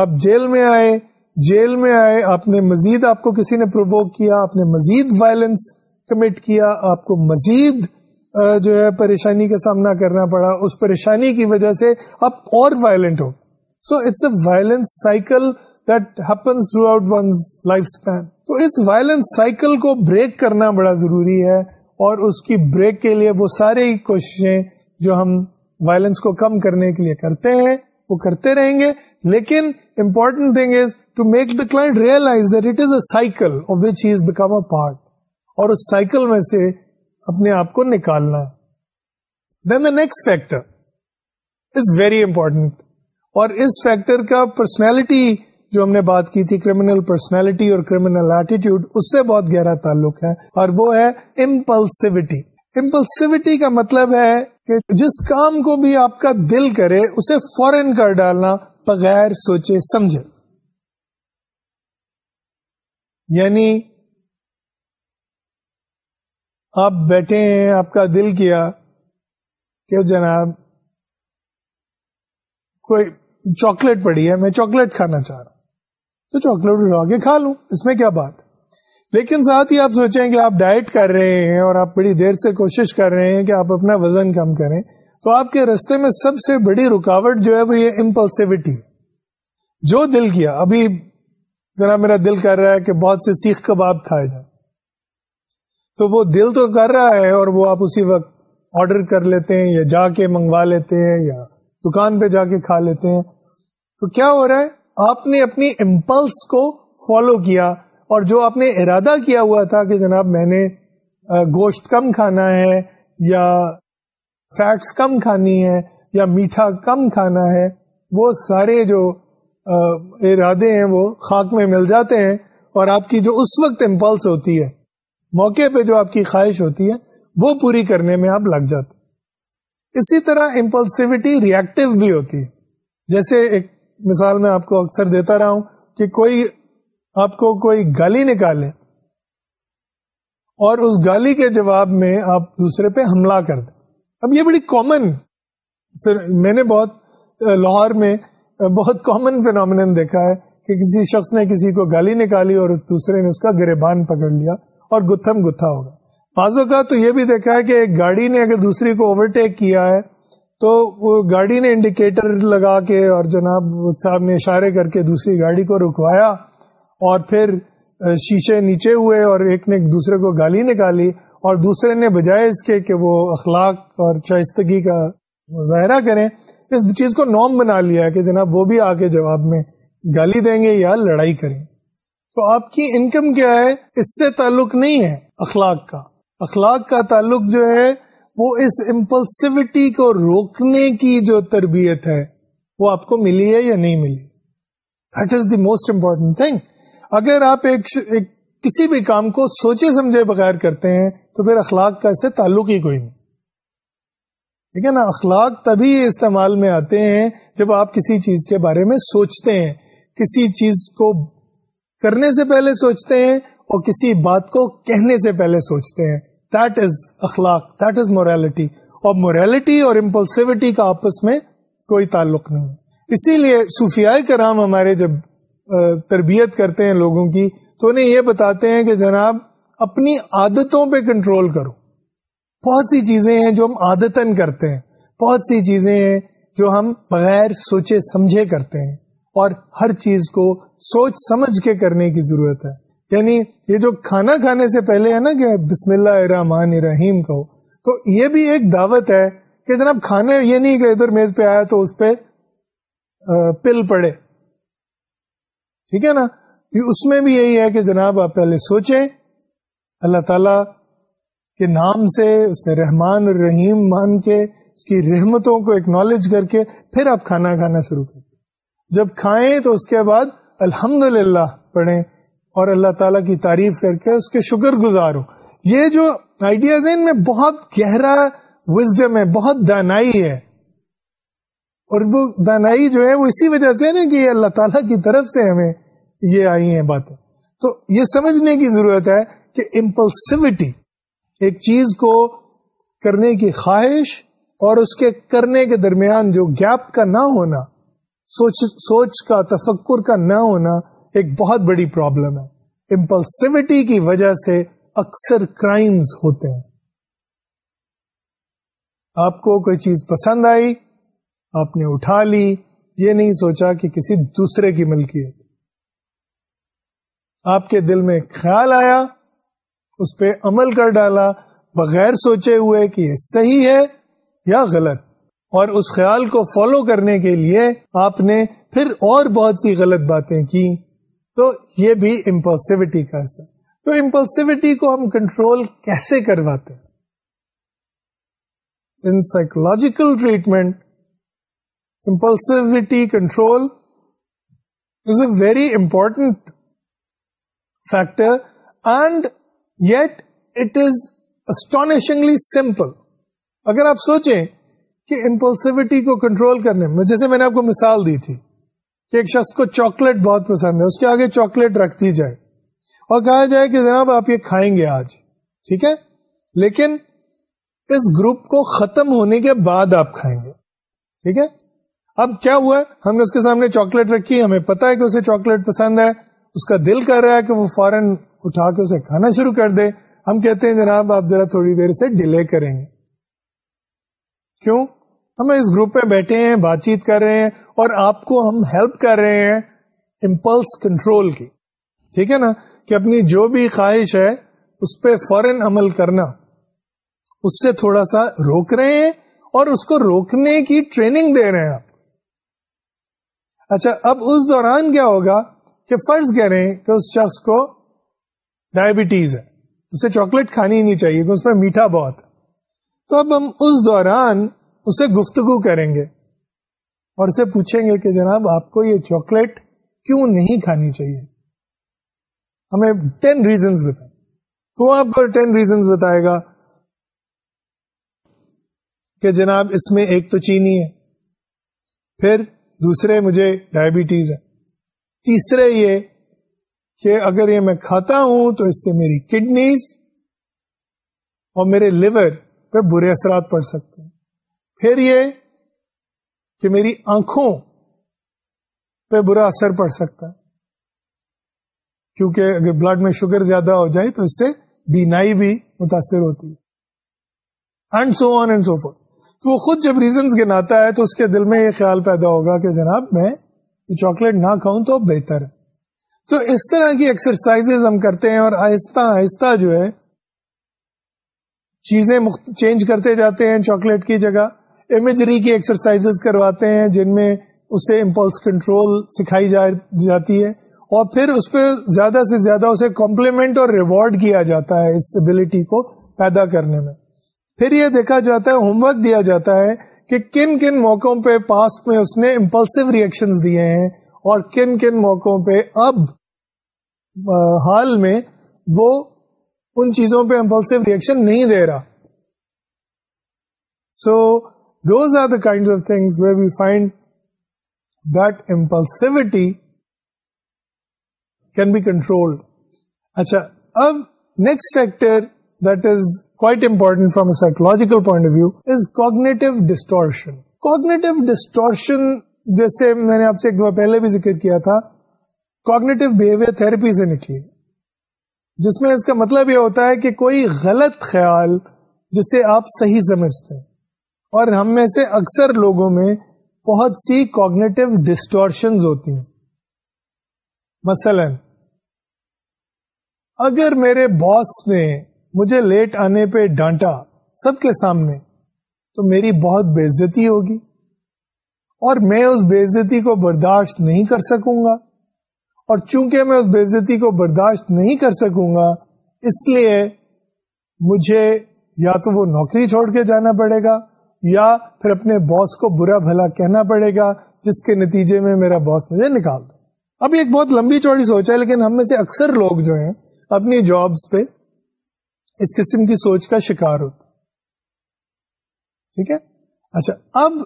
آپ جیل میں آئے جیل میں آئے، آپ نے مزید آپ کو کسی نے پرووک کیا، آپ نے مزید وائلنس کمٹ کیا، آپ کو مزید جو ہے پریشانی کا سامنا کرنا پڑا۔ اس پریشانی کی وجہ سے آپ اور violent who. So it's a violence cycle that happens throughout one life span تو اس وائلنس سائیکل کو بریک کرنا بڑا ضروری ہے اور اس کی بریک کے لیے وہ ساری کوششیں جو ہم وائلنس کو کم کرنے کے لیے کرتے ہیں، وہ کرتے رہیں گے۔ لیکن important thing is to make the client realize that it is a cycle of which he has become a part اور اس سائیکل میں سے اپنے آپ کو نکالنا. Then the next factor is very important اور اس فیکٹر کا پرسنالٹی جو ہم نے بات کی تھی کرمنل پرسنالٹی اور کرمنل ایٹیٹیوڈ اس سے بہت گہرا تعلق ہے. اور وہ ہے امپلسوٹی امپلسوٹی کا مطلب ہے کہ جس کام کو بھی آپ کا دل کرے، اسے فورن کر ڈالنا، بغیر سوچے، سمجھے. یعنی آپ بیٹھے ہیں، آپ کا دل کیا کہ جناب، کوئی چاکلیٹ پڑی ہے، میں چاکلیٹ کھانا چاہ رہا ہوں۔ تو چاکلیٹ اٹھا کے کھا لوں، اس میں کیا بات؟ لیکن ساتھ ہی آپ سوچیں کہ آپ ڈائٹ کر رہے ہیں اور آپ بڑی دیر سے کوشش کر رہے ہیں کہ آپ اپنا وزن کم کریں، تو آپ کے رستے میں سب سے بڑی رکاوٹ جو ہے وہ یہ امپلسوٹی جو دل کیا، ابھی ذرا میرا دل کر رہا ہے کہ بہت سے سیخ کباب کھائے جائیں۔ تو وہ دل تو کر رہا ہے اور وہ آپ اسی وقت آرڈر کر لیتے ہیں یا جا کے منگوا لیتے ہیں یا دکان پہ جا کے کھا لیتے ہیں۔ تو کیا ہو رہا ہے؟ آپ نے اپنی امپلس کو فالو کیا اور جو آپ نے ارادہ کیا ہوا تھا کہ جناب میں نے گوشت کم کھانا ہے یا فیٹس کم کھانی ہے یا میٹھا کم کھانا ہے، وہ سارے جو ارادے ہیں وہ خاک میں مل جاتے ہیں اور آپ کی جو اس وقت امپلس ہوتی ہے، موقع پہ جو آپ کی خواہش ہوتی ہے، وہ پوری کرنے میں آپ لگ جاتے اسی طرح امپلسوٹی ریئیکٹو بھی ہوتی ہے۔ جیسے ایک مثال میں آپ کو اکثر دیتا رہا ہوں کہ کوئی، آپ کو کوئی گالی نکالے اور اس گالی کے جواب میں آپ دوسرے پہ حملہ کر دیں۔ اب یہ بڑی کامن میں نے بہت لاہور میں بہت کامن فینومین دیکھا ہے کہ کسی شخص نے کسی کو گالی نکالی اور اس دوسرے نے اس کا گریبان پکڑ لیا اور گتھم گتھا ہوگا بازو کا تو یہ بھی دیکھا ہے کہ ایک گاڑی نے اگر دوسری کو اوورٹیک کیا ہے تو وہ گاڑی نے انڈیکیٹر لگا کے اور جناب صاحب نے اشارے کر کے دوسری گاڑی کو رکوایا اور پھر شیشے نیچے ہوئے اور ایک نے دوسرے کو گالی نکالی اور دوسرے نے بجائے اس کے کہ وہ اخلاق اور شائستگی کا مظاہرہ کریں اس چیز کو نوم بنا لیا کہ جناب وہ بھی آ کے جواب میں گالی دیں گے یا لڑائی کریں۔ تو آپ کی انکم کیا ہے؟ اس سے تعلق نہیں ہے اخلاق کا۔ اخلاق کا تعلق جو ہے وہ اس امپلسوٹی کو روکنے کی جو تربیت ہے وہ آپ کو ملی ہے یا نہیں ملی۔ That is the most important thing اگر آپ ایک, ایک کسی بھی کام کو سوچے سمجھے بغیر کرتے ہیں تو پھر اخلاق کا اسے تعلق ہی کوئی نہیں۔ ٹھیک ہے نا؟ اخلاق تبھی استعمال میں آتے ہیں جب آپ کسی چیز کے بارے میں سوچتے ہیں۔ کسی چیز کو کرنے سے پہلے سوچتے ہیں اور کسی بات کو کہنے سے پہلے سوچتے ہیں۔ دیٹ از اخلاق دیٹ از مورالٹی اور مورالٹی اور امپلسوٹی کا آپس میں کوئی تعلق نہیں۔ اسی لیے صوفیائی کرام ہمارے جب تربیت کرتے ہیں لوگوں کی تو انہیں یہ بتاتے ہیں کہ جناب، اپنی عادتوں پہ کنٹرول کرو۔ بہت سی چیزیں ہیں جو ہم عادتن کرتے ہیں۔ بہت سی چیزیں ہیں جو ہم بغیر سوچے سمجھے کرتے ہیں۔ اور ہر چیز کو سوچ سمجھ کے کرنے کی ضرورت ہے۔ یعنی یہ جو کھانا کھانے سے پہلے ہے نا کہ بسم اللہ الرحمن الرحیم کہو، تو یہ بھی ایک دعوت ہے کہ جناب کھانے یہ نہیں کہ ادھر میز پہ آیا تو اس پہ پل پڑے۔ ٹھیک ہے نا؟ اس میں بھی یہی ہے کہ جناب آپ پہلے سوچیں۔ اللہ تعالی کے نام سے اسے رحمان الرحیم مان کے اس کی رحمتوں کو اکنالج کر کے پھر آپ کھانا کھانا شروع کریں جب کھائیں تو اس کے بعد الحمد للہ پڑھیں اور اللہ تعالیٰ کی تعریف کر کے اس کے شکر گزار ہو یہ جو آئیڈیاز ہیں ان میں بہت گہرا وزڈم ہے، بہت دانائی ہے۔ اور وہ دانائی جو ہے، وہ اسی وجہ سے نا کہ یہ اللہ تعالیٰ کی طرف سے ہمیں یہ آئی ہیں باتیں۔ تو یہ سمجھنے کی ضرورت ہے کہ امپلسوٹی ایک چیز کو کرنے کی خواہش اور اس کے کرنے کے درمیان جو گیپ کا نہ ہونا، سوچ سوچ کا، تفکر کا نہ ہونا ایک بہت بڑی پرابلم ہے۔ امپلسوٹی کی وجہ سے اکثر کرائمز ہوتے ہیں۔ آپ کو کوئی چیز پسند آئی، آپ نے اٹھا لی، یہ نہیں سوچا کہ کسی دوسرے کی ملکیت۔ آپ کے دل میں خیال آیا اس پہ عمل کر ڈالا، بغیر سوچے ہوئے کہ یہ صحیح ہے یا غلط۔ اور اس خیال کو فالو کرنے کے لیے آپ نے پھر اور بہت سی غلط باتیں کی۔ تو یہ بھی امپلسوٹی کا حصہ۔ تو امپلسوٹی کو ہم کنٹرول کیسے کرواتے ہیں؟ In psychological treatment impulsivity control is a very important factor and yet it is astonishingly simple اگر آپ سوچیں کہ امپلسوٹی کو کنٹرول کرنے میں جیسے میں نے آپ کو مثال دی تھی کہ ایک شخص کو چاکلیٹ بہت پسند ہے، اس کے آگے چاکلیٹ رکھ دی جائے اور کہا جائے کہ جناب آپ یہ کھائیں گے آج، ٹھیک ہے؟ لیکن اس گروپ کو ختم ہونے کے بعد آپ کھائیں گے، ٹھیک ہے؟ اب کیا ہوا؟ ہم نے اس کے سامنے چاکلیٹ رکھی، ہمیں پتا ہے کہ اسے چاکلیٹ پسند ہے، اس کا دل کر رہا ہے کہ وہ فوراً اٹھا کے اسے کھانا شروع کر دے۔ ہم کہتے ہیں، جناب، آپ ذرا تھوڑی دیر سے ڈیلے کریں گے۔ کیوں؟ ہم اس گروپ میں بیٹھے ہیں، بات چیت کر رہے ہیں اور آپ کو ہم ہیلپ کر رہے ہیں امپلس کنٹرول کی۔ ٹھیک ہے نا؟ کہ اپنی جو بھی خواہش ہے، اس پہ فورن عمل کرنا۔ اس سے تھوڑا سا روک رہے ہیں اور اس کو روکنے کی ٹریننگ دے رہے ہیں آپ۔ اچھا اب اس دوران کیا ہوگا کہ فرض کہہ رہے ہیں کہ اس شخص کو ڈائبٹیز ہے۔ اسے چاکلیٹ کھانی ہی نہیں چاہیے کہ اس میں میٹھا بہت ہے۔ تو اب ہم اس دوران اسے گفتگو کریں گے اور اسے پوچھیں گے کہ جناب، آپ کو یہ چاکلیٹ کیوں نہیں کھانی چاہیے؟ ہمیں ٹین ریزنس بتائیں تو آپ کو ٹین ریزنس بتائے گا کہ جناب، اس میں ایک تو چینی ہے، پھر دوسرے مجھے ڈائبٹیز ہے، تیسرے یہ کہ اگر یہ میں کھاتا ہوں تو اس سے میری کڈنیز اور میرے لیور پہ برے اثرات پڑ سکتے ہیں۔ پھر یہ کہ میری آنکھوں پہ برا اثر پڑ سکتا ہے۔ کیونکہ اگر بلڈ میں شوگر زیادہ ہو جائے تو اس سے بینائی بھی متاثر ہوتی ہے۔ And so on and so forth تو وہ خود جب ریزنس گناتا ہے تو اس کے دل میں یہ خیال پیدا ہوگا کہ جناب میں یہ چاکلیٹ نہ کھاؤں تو بہتر ہے۔ تو اس طرح کی ایکسرسائز ہم کرتے ہیں اور آہستہ آہستہ جو ہے چیزیں چینج کرتے جاتے ہیں چاکلیٹ کی جگہ. امیجری کی ایکسرسائز کرواتے ہیں جن میں اسے امپلس کنٹرول سکھائی جاتی ہے اور پھر اس پہ زیادہ سے زیادہ اسے کمپلیمنٹ اور ریوارڈ کیا جاتا ہے اس ابلٹی کو پیدا کرنے میں. پھر یہ دیکھا جاتا ہے ہوم ورک دیا جاتا ہے کہ کن کن موقعوں پہ پاس میں اس نے امپلسو ریئیکشن دیے ہیں اور کن کن موقعوں پہ اب حال میں وہ ان چیزوں پہ امپلسو ریئیکشن نہیں دے رہا۔ So those are the kind of things we we find that impulsivity can be control اچھا اب next factor that is quite important from a psychological point of view is cognitive distortion cognitive distortion جیسے میں نے آپ سے ایک دفعہ پہلے بھی ذکر کیا تھا کوگنیٹو بہیویئر تھراپی سے نکلی۔ جس میں اس کا مطلب یہ ہوتا ہے کہ کوئی غلط خیال جسے آپ صحیح سمجھتے ہیں۔ اور ہم میں سے اکثر لوگوں میں بہت سی کوگنیٹو ڈسٹورشن ہوتی ہیں۔ مثلا، اگر میرے باس نے مجھے لیٹ آنے پہ ڈانٹا سب کے سامنے، تو میری بہت بےزتی ہوگی۔ اور میں اس بےزتی کو برداشت نہیں کر سکوں گا۔ اور چونکہ میں اس بےزتی کو برداشت نہیں کر سکوں گا، اس لیے مجھے یا تو وہ نوکری چھوڑ کے جانا پڑے گا، یا پھر اپنے باس کو برا بھلا کہنا پڑے گا، جس کے نتیجے میں میرا باس مجھے نکال دے۔ اب ایک بہت لمبی چوڑی سوچ ہے، لیکن ہم میں سے اکثر لوگ جو ہیں، اپنی جابس پہ اس قسم کی سوچ کا شکار ہوتے ٹھیک ہے؟ اچھا اب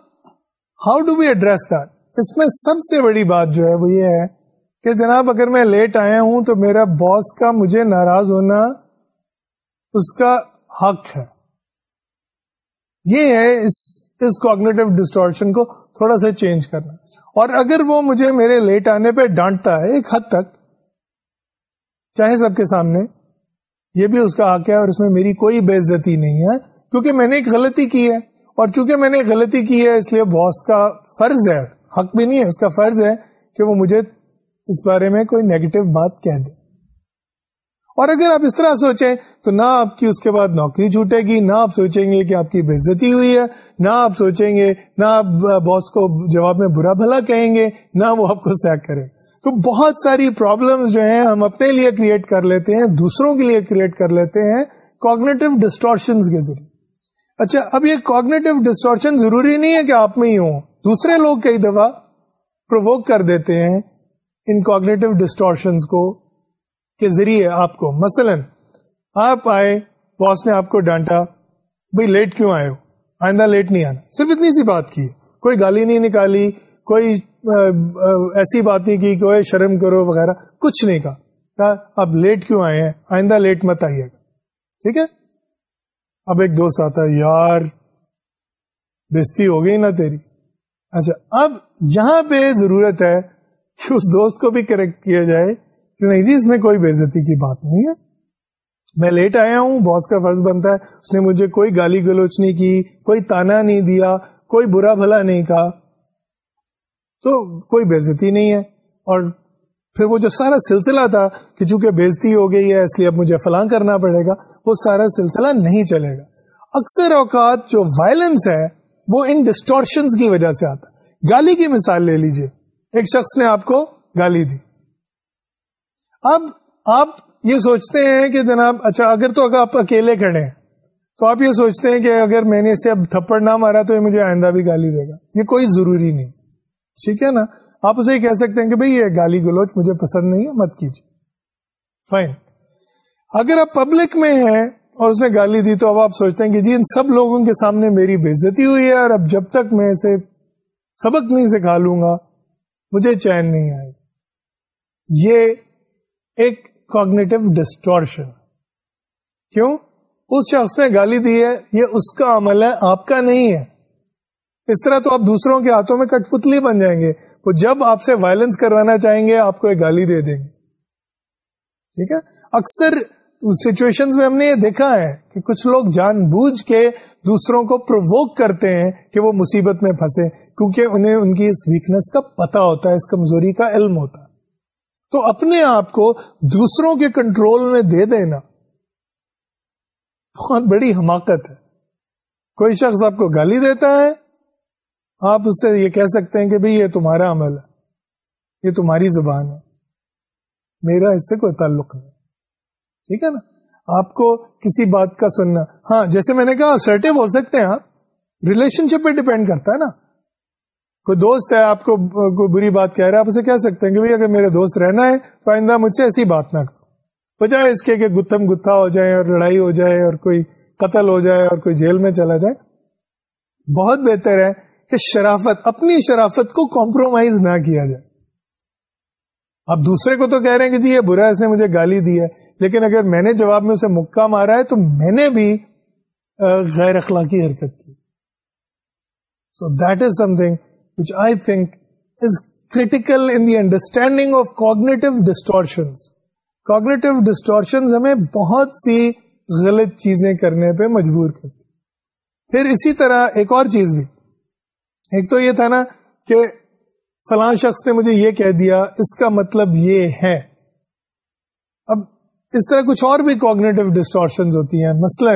how do we address that اس میں سب سے بڑی بات جو ہے وہ یہ ہے کہ جناب اگر میں لیٹ آیا ہوں تو میرا باس کا مجھے ناراض ہونا اس کا حق ہے۔ یہ ہے اس اس کوگنیٹو ڈسٹورشن کو تھوڑا سا چینج کرنا۔ اور اگر وہ مجھے میرے لیٹ آنے پہ ڈانٹتا ہے ایک حد تک، چاہے سب کے سامنے، یہ بھی اس کا حق ہے اور اس میں میری کوئی بے عزتی نہیں ہے، کیونکہ میں نے ایک غلطی کی ہے۔ اور چونکہ میں نے غلطی کی ہے، اس لیے باس کا فرض ہے، حق بھی نہیں ہے، اس کا فرض ہے کہ وہ مجھے اس بارے میں کوئی نیگیٹو بات کہہ دے۔ اور اگر آپ اس طرح سوچیں، تو نہ آپ کی اس کے بعد نوکری چھوٹے گی، نہ آپ سوچیں گے کہ آپ کی بےزتی ہوئی ہے، نہ آپ سوچیں گے، نہ آپ باس کو جواب میں برا بھلا کہیں گے، نہ وہ آپ کو سیک کرے۔ تو بہت ساری پرابلمس جو ہیں، ہم اپنے لیے کریٹ کر لیتے ہیں، دوسروں کے لیے کریٹ کر لیتے ہیں کوگنیٹو ڈسٹورشن کے ذریعے۔ اچھا اب یہ کوگنیٹو ڈسٹورشن ضروری نہیں ہے کہ آپ میں ہی ہوں، دوسرے لوگ کئی دفعہ پروک کر دیتے ہیں ان کوگنیٹو ڈسٹورشن کو کے ذریعے آپ کو۔ مثلا، آپ آئے باس نے آپ کو ڈانٹا، بھائی لیٹ کیوں آئے ہو؟ آئندہ لیٹ نہیں آنا۔ صرف اتنی سی بات کی۔ کوئی گالی نہیں نکالی، کوئی ایسی بات نہیں کی کوئی شرم کرو وغیرہ۔ کچھ نہیں کہا۔ اب لیٹ کیوں آئے ہیں؟ آئندہ لیٹ مت آئیے گا۔ ٹھیک ہے؟ اب ایک دوست آتا ہے، یار بےزتی ہو گئی نا تیری۔ اچھا اب جہاں پہ ضرورت ہے کہ اس دوست کو بھی کریکٹ کیا جائے کہ نہیں جی اس میں کوئی بےزتی کی بات نہیں ہے۔ میں لیٹ آیا ہوں باس کا فرض بنتا ہے۔ اس نے مجھے کوئی گالی گلوچ نہیں کی، کوئی تانا نہیں دیا، کوئی برا بھلا نہیں کہا۔ تو کوئی بےزتی نہیں ہے۔ اور پھر وہ جو سارا سلسلہ تھا کہ چونکہ بےزتی ہو گئی ہے، اس لیے اب مجھے فلاں کرنا پڑے گا، وہ سارا سلسلہ نہیں چلے گا۔ اکثر اوقات جو وائلنس ہے، وہ ان ڈسٹورشن کی وجہ سے آتا گالی کی مثال لے لیجیے۔ ایک شخص نے آپ کو گالی دی۔ اب آپ یہ سوچتے ہیں کہ جناب اچھا اگر تو اگر آپ اکیلے کھڑے ہیں، تو آپ یہ سوچتے ہیں کہ اگر میں نے اسے اب تھپڑ نہ مارا تو یہ مجھے آئندہ بھی گالی دے گا۔ یہ کوئی ضروری نہیں۔ ٹھیک ہے نا؟ آپ اسے کہہ سکتے ہیں کہ بھئی، یہ گالی گلوچ مجھے پسند نہیں ہے، مت کیجیے۔ فائن اگر آپ پبلک میں ہیں اور اس نے گالی دی تو اب آپ سوچتے ہیں کہ جی ان سب لوگوں کے سامنے میری بےزتی ہوئی ہے اور اب جب تک میں اسے سبق نہیں سکھا لوں گا مجھے چین نہیں آئے یہ ایک کوگنیٹو ڈسٹورشن کیوں؟ اس شخص نے گالی دی ہے، یہ اس کا عمل ہے، آپ کا نہیں ہے۔ اس طرح تو آپ دوسروں کے ہاتھوں میں کٹ پتلی بن جائیں گے۔ وہ جب آپ سے وائلنس کروانا چاہیں گے، آپ کو ایک گالی دے دیں گے۔ ٹھیک ہے؟ اکثر سچویشن میں ہم نے یہ دیکھا ہے کہ کچھ لوگ جان بوجھ کے دوسروں کو پروک کرتے ہیں کہ وہ مصیبت میں پھنسے، کیونکہ انہیں ان کی اس ویکنس کا پتا ہوتا ہے، اس کمزوری کا علم ہوتا ہے۔ تو اپنے آپ کو دوسروں کے کنٹرول میں دے دینا بہت بڑی حماقت ہے۔ کوئی شخص آپ کو گالی دیتا ہے، آپ اس سے یہ کہہ سکتے ہیں کہ بھئی یہ تمہارا عمل ہے، یہ تمہاری زبان ہے، میرا اس سے کوئی تعلق نہیں۔ ٹھیک ہے نا؟ آپ کو کسی بات کا سننا۔ ہاں جیسے میں نے کہا سرٹیو ہو سکتے ہیں آپ۔ ریلیشن شپ پہ ڈپینڈ کرتا ہے نا۔ کوئی دوست ہے، آپ کو کوئی بری بات کہہ رہا ہے، آپ اسے کہہ سکتے ہیں کہ بھائی اگر میرے دوست رہنا ہے، تو آئندہ مجھ سے ایسی بات نہ کرو۔ بجائے اس کے کہ گتم گتھا ہو جائے اور لڑائی ہو جائے اور کوئی قتل ہو جائے اور کوئی جیل میں چلا جائے۔ بہت بہتر ہے کہ شرافت، اپنی شرافت کو کمپرومائز نہ کیا جائے۔ اب دوسرے کو تو کہہ رہے ہیں کہ جی یہ برا اس نے مجھے گالی دی ہے۔ لیکن اگر میں نے جواب میں اسے مکہ مارا ہے تو میں نے بھی غیر اخلاقی حرکت کی۔ So that is something which I think is critical in the understanding of cognitive distortion cognitive distortion ہمیں بہت سی غلط چیزیں کرنے پہ مجبور کرتی پھر اسی طرح ایک اور چیز بھی۔ ایک تو یہ تھا نا کہ فلاں شخص نے مجھے یہ کہہ دیا، اس کا مطلب یہ ہے۔ اس طرح کچھ اور بھی کوگنیٹو ڈسٹورشن ہوتی ہیں۔ مثلا،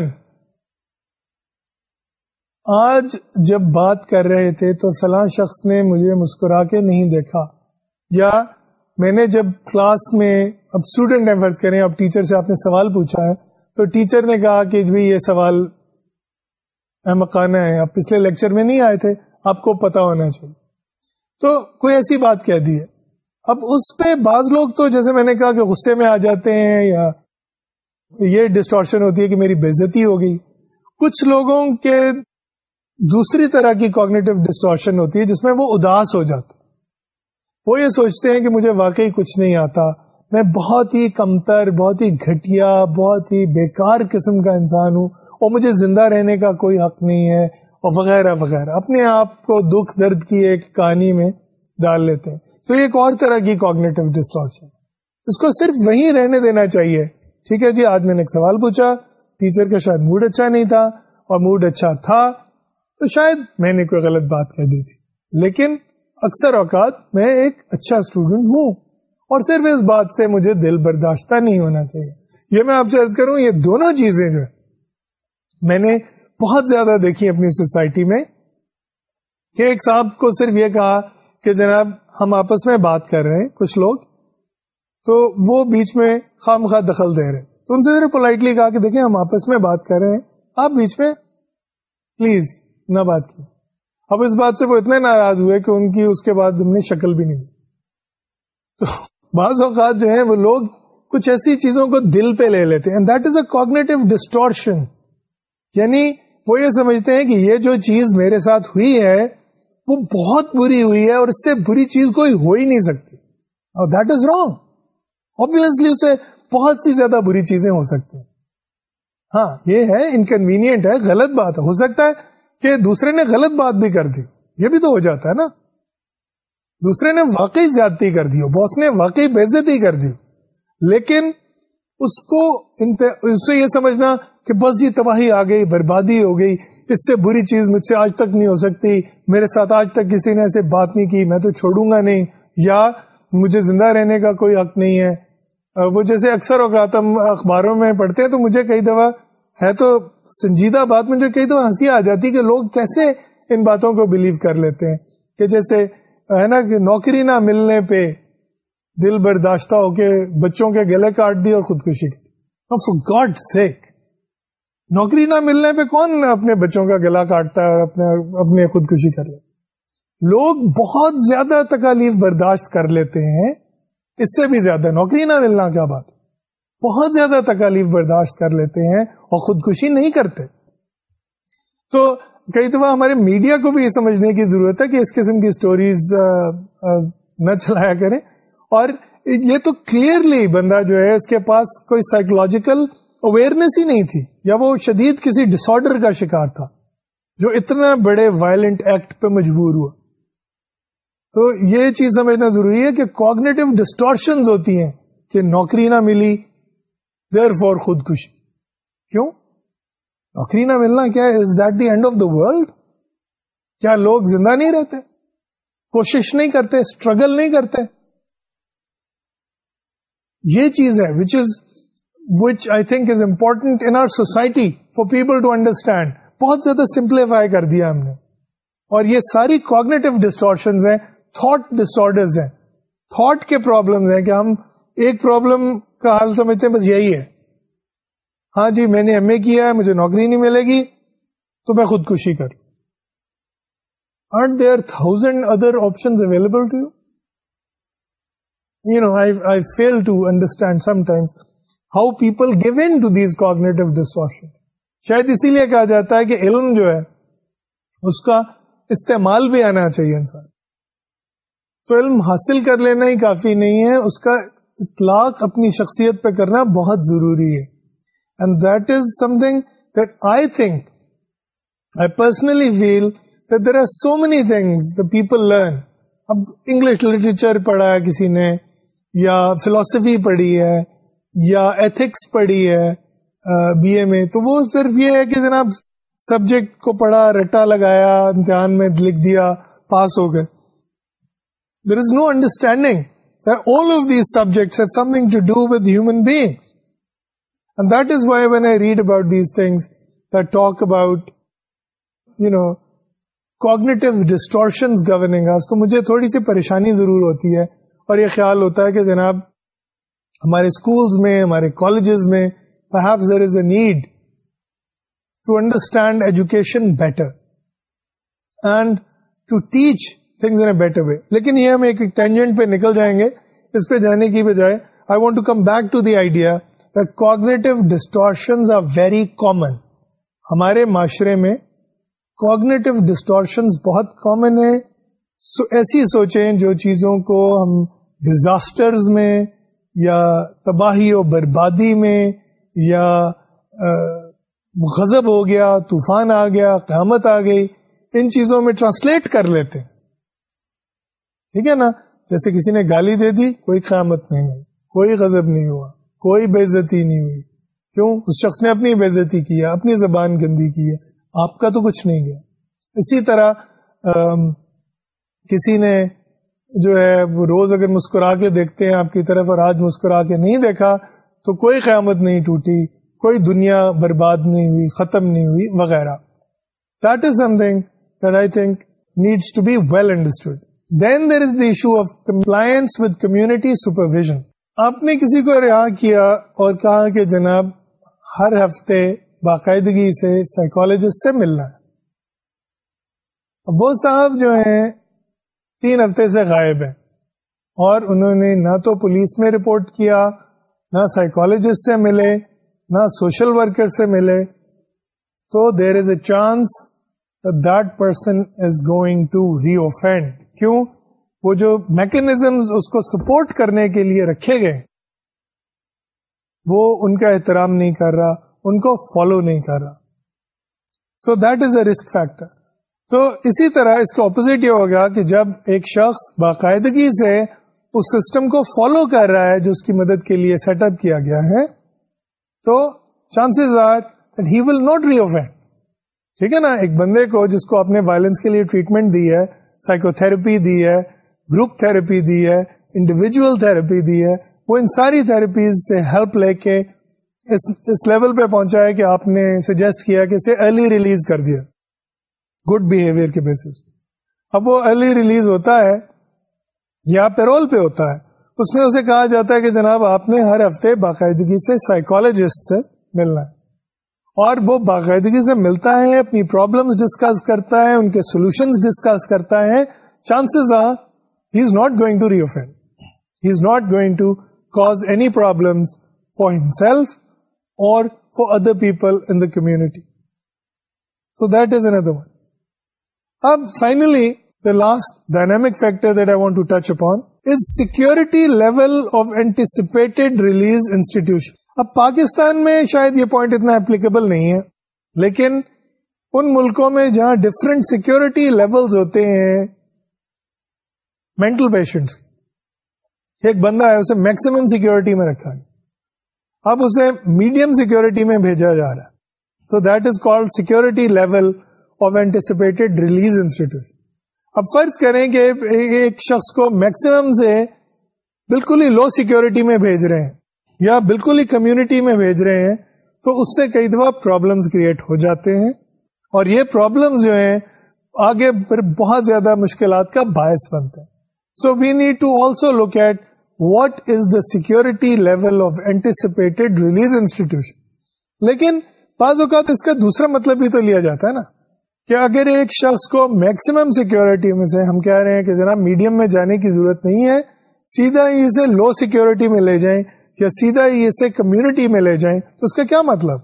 آج جب بات کر رہے تھے تو فلاں شخص نے مجھے مسکرا کے نہیں دیکھا، یا میں نے جب کلاس میں اب اسٹوڈینٹ فرض کریں، اب ٹیچر سے آپ نے سوال پوچھا ہے، تو ٹیچر نے کہا کہ یہ سوال احمقانہ ہے اب پچھلے لیکچر میں نہیں آئے تھے، آپ کو پتا ہونا چاہیے۔ تو کوئی ایسی بات کہہ دی ہے۔ اب اس پہ بعض لوگ تو جیسے میں نے کہا کہ غصے میں آ جاتے ہیں یا یہ ڈسٹورشن ہوتی ہے کہ میری بےزتی ہو گئی۔ کچھ لوگوں کے دوسری طرح کی کوگنیٹو ڈسٹورشن ہوتی ہے جس میں وہ اداس ہو جاتے وہ یہ سوچتے ہیں کہ مجھے واقعی کچھ نہیں آتا۔ میں بہت ہی کمتر، بہت ہی گھٹیا، بہت ہی بیکار قسم کا انسان ہوں اور مجھے زندہ رہنے کا کوئی حق نہیں ہے اور وغیرہ وغیرہ۔ اپنے آپ کو دکھ درد کی ایک کہانی میں ڈال لیتے ہیں۔ تو ایک اور طرح کی کوگنیٹو ڈسٹورشن اس کو صرف وہیں رہنے دینا چاہیے۔ ٹھیک ہے جی آج میں نے ایک سوال پوچھا۔ ٹیچر کا شاید موڈ اچھا نہیں تھا اور موڈ اچھا تھا، تو شاید میں نے کوئی غلط بات کہہ دی تھی۔ لیکن اکثر اوقات میں ایک اچھا اسٹوڈنٹ ہوں اور صرف اس بات سے مجھے دل برداشتہ نہیں ہونا چاہیے۔ یہ میں آپ سے ارض کروں، یہ دونوں چیزیں جو میں نے بہت زیادہ دیکھی اپنی سوسائٹی میں کہ ایک صاحب کو صرف یہ کہا کہ جناب ہم آپس میں بات کر رہے ہیں، کچھ لوگ، تو وہ بیچ میں خام خواہ دخل دے رہے تو ان سے ذرا پولائٹلی کہا کہ دیکھیں ہم آپس میں بات کر رہے ہیں۔ آپ بیچ میں پلیز نہ بات کی اب اس بات سے وہ اتنے ناراض ہوئے کہ ان کی اس کے بعد ہم نے شکل بھی نہیں دی۔ تو بعض اوقات جو ہیں وہ لوگ کچھ ایسی چیزوں کو دل پہ لے لیتے ہیں۔ That is a cognitive distortion یعنی وہ یہ سمجھتے ہیں کہ یہ جو چیز میرے ساتھ ہوئی ہے وہ بہت بری ہوئی ہے اور اس سے بری چیز کوئی ہو ہی نہیں سکتی۔ اور دیٹ از رانگ اوبیسلی اسے بہت سی زیادہ بری چیزیں ہو سکتی ہیں۔ ہاں یہ ہے انکنوینئنٹ ہے، غلط بات ہے۔ ہو سکتا ہے کہ دوسرے نے غلط بات بھی کر دی۔ یہ بھی تو ہو جاتا ہے نا۔ دوسرے نے واقعی زیادتی کر دی باس نے واقعی بےزتی کر دی لیکن اس کو اس سے یہ سمجھنا کہ بس جی تباہی آ گئی، بربادی ہو گئی اس سے بری چیز مجھ سے آج تک نہیں ہو سکتی۔ میرے ساتھ آج تک کسی نے ایسے بات نہیں کی، میں تو چھوڑوں گا نہیں۔ یا مجھے زندہ رہنے کا کوئی حق نہیں ہے۔ وہ جیسے اکثر اوقات ہم اخباروں میں پڑھتے ہیں تو مجھے کئی دفعہ ہے تو سنجیدہ بات مجھے کئی دفعہ ہنسی آ جاتی کہ لوگ کیسے ان باتوں کو بلیو کر لیتے ہیں۔ کہ جیسے ہے نا کہ نوکری نہ ملنے پہ دل برداشتہ ہو کے بچوں کے گلے کاٹ دی اور خودکشی کی۔ oh, گاڈ سیک نوکری نہ ملنے پہ کون اپنے بچوں کا گلا کاٹتا ہے اور اپنے اپنے خودکشی کر لیتا لوگ بہت زیادہ تکالیف برداشت کر لیتے ہیں، اس سے بھی زیادہ نوکری نہ ملنا، کیا بات بہت زیادہ تکالیف برداشت کر لیتے ہیں اور خودکشی نہیں کرتے۔ تو کئی دفعہ ہمارے میڈیا کو بھی یہ سمجھنے کی ضرورت ہے کہ اس قسم کی اسٹوریز نہ چلایا کریں۔ اور یہ تو کلیئرلی بندہ جو ہے اس کے پاس کوئی سائیکولوجیکل اویئرنیس ہی نہیں تھی، یا وہ شدید کسی ڈس آرڈر کا شکار تھا، جو اتنا بڑے وائلنٹ ایکٹ پہ مجبور ہوا۔ تو یہ چیز سمجھنا ضروری ہے کہ کوگنیٹو ڈسٹورشن ہوتی ہیں، کہ نوکری نہ ملی دیر فور خودکشی۔ کیوں؟ نوکری نہ ملنا کیا is that the end of the world کیا لوگ زندہ نہیں رہتے؟ کوشش نہیں کرتے اسٹرگل نہیں کرتے۔ یہ چیز ہے which is which I think is important in our society for people to understand بہت زیادہ سمپلیفائی کر دیا ہم نے۔ اور یہ ساری کوگنیٹو ڈسٹورشن ہیں تھاٹ ڈسر ہیں۔ تھاٹ کے پرابلم ہیں کہ ہم ایک پرابلم کا حل سمجھتے ہیں، بس یہی ہے۔ ہاں جی میں نے ایم اے کیا ہے، مجھے نوکری نہیں ملے گی، تو میں خودکشی کر are there thousand other option available to you you know I fail to understand sometimes how people give in to these cognitive distortion. شاید اسی لیے کہا جاتا ہے کہ علم جو ہے، اس کا استعمال بھی آنا چاہیے انسان۔ تو علم حاصل کر لینا ہی کافی نہیں ہے، اس کا اطلاق اپنی شخصیت پہ کرنا بہت ضروری ہے۔ And that is something that I think I personally feel that there are so many things the people learn اب انگلش لٹریچر پڑھا ہے کسی نے، یا فلاسفی پڑھی ہے۔ یا ایتھکس پڑھی ہے بی اے میں، تو وہ صرف یہ ہے کہ جناب سبجیکٹ کو پڑھا، رٹا لگایا، امتحان میں لکھ دیا پاس ہو گئے۔ There is no understanding all of these subjects something to do with human being and that is why when I read about these things talk about you know cognitive distortion governing تو مجھے تھوڑی سی پریشانی ضرور ہوتی ہے۔ اور یہ خیال ہوتا ہے کہ جناب ہمارے اسکولس میں، ہمارے کالجز میں there is a need to understand education better and to teach things in a better way لیکن یہ ہم ایک ٹینجنٹ پہ نکل جائیں گے، اس پہ جانے کی بجائے I want to come back to the idea cognitive distortion are very common ہمارے معاشرے میں کوگنیٹو ڈسٹورشن بہت کامن ہے ایسی سوچیں جو چیزوں کو ہم ڈیزاسٹرز میں یا تباہی و بربادی میں یا غضب ہو گیا، طوفان آ گیا، قیامت آ گئی، ان چیزوں میں ٹرانسلیٹ کر لیتے ٹھیک ہے نا؟ جیسے کسی نے گالی دے دی، کوئی قیامت نہیں ہوئی، کوئی غضب نہیں ہوا، کوئی بےزتی نہیں ہوئی۔ کیوں؟ اس شخص نے اپنی بےزتی کی ہے، اپنی زبان گندی کی ہے، آپ کا تو کچھ نہیں گیا۔ اسی طرح کسی نے جو ہے وہ روز اگر مسکرا کے دیکھتے ہیں، آپ کی طرف اور آج مسکرا کے نہیں دیکھا، تو کوئی قیامت نہیں ٹوٹی، کوئی دنیا برباد نہیں ہوئی، ختم نہیں ہوئی، وغیرہ۔ That is something that I think needs to be well understood then there is the issue of compliance with community supervision آپ نے کسی کو رہا کیا اور کہا کہ جناب ہر ہفتے باقاعدگی سے سائیکولوجسٹ سے ملنا۔ ہے وہ صاحب جو ہیں تین ہفتے سے غائب ہیں۔ اور انہوں نے نہ تو پولیس میں رپورٹ کیا، نہ سائیکولوجسٹ سے ملے، نہ سوشل ورکر سے ملے۔ تو there is a chance that person is going to reoffend کیوں؟ وہ جو میکنیزم اس کو سپورٹ کرنے کے لیے رکھے گئے، وہ ان کا احترام نہیں کر رہا، ان کو فالو نہیں کر رہا۔ So that is a risk factor تو اسی طرح اس کا اپوزٹ یہ ہوگا کہ جب ایک شخص باقاعدگی سے اس سسٹم کو فالو کر رہا ہے جو اس کی مدد کے لیے سیٹ اپ کیا گیا ہے، تو chances are he will not reoffend ٹھیک ہے نا؟ ایک بندے کو جس کو آپ نے وائلنس کے لیے ٹریٹمنٹ دی ہے سائیکو تھراپی دی ہے گروپ تھراپی دی ہے انڈیویجل تھراپی دی ہے، وہ ان ساری تھراپیز سے ہیلپ لے کے اس اس لیول پہ پہنچا ہے کہ آپ نے سجیسٹ کیا کہ اسے ارلی ریلیز کر دیا۔ گڈ بہیویئر کے بیسس اب وہ ارلی ریلیز ہوتا ہے یا پیرول پہ ہوتا ہے، اس میں اسے کہا جاتا ہے کہ جناب آپ نے ہر ہفتے باقاعدگی سے سائیکولوجسٹ سے ملنا ہے۔ اور وہ باقاعدگی سے ملتا ہے، اپنی پرابلم ڈسکس کرتا ہے، ان کے سولوشن ڈسکس کرتا ہے۔ Chances are he is not going to reoffend he is not going to cause any problem for himself اور for other people in the community so that is another one اب finally the last dynamic factor that I want to touch upon is security level of anticipated release institution اب پاکستان میں شاید یہ point اتنا applicable نہیں ہے، لیکن ان ملکوں میں جہاں ڈفرینٹ سیکورٹی لیول ہوتے ہیں مینٹل پیشنٹس ایک بندہ ہے اسے میکسیمم سیکورٹی میں رکھا گیا۔ اب اسے میڈیم سیکورٹی میں بھیجا جا رہا ہے۔ تو that is called security level of anticipated release institution اب فرض کریں کہ ایک شخص کو میکسیمم سے بالکل ہی لو سیکورٹی میں بھیج رہے ہیں یا بالکل ہی کمیونٹی میں بھیج رہے ہیں، تو اس سے کئی دفعہ پرابلمس کریٹ ہو جاتے ہیں۔ اور یہ پرابلمس جو ہیں، آگے پھر بہت زیادہ مشکلات کا باعث بنتے ہیں۔ So we need to also look at what is the security level of anticipated release institution لیکن بعض اوقات اس کا دوسرا مطلب بھی تو لیا جاتا ہے نا۔ کہ اگر ایک شخص کو میکسیمم سیکورٹی میں سے ہم کہہ رہے ہیں کہ جناب میڈیم میں جانے کی ضرورت نہیں ہے، سیدھا ہی اسے لو سیکورٹی میں لے جائیں یا سیدھا ہی اسے کمیونٹی میں لے جائیں، تو اس کا کیا مطلب؟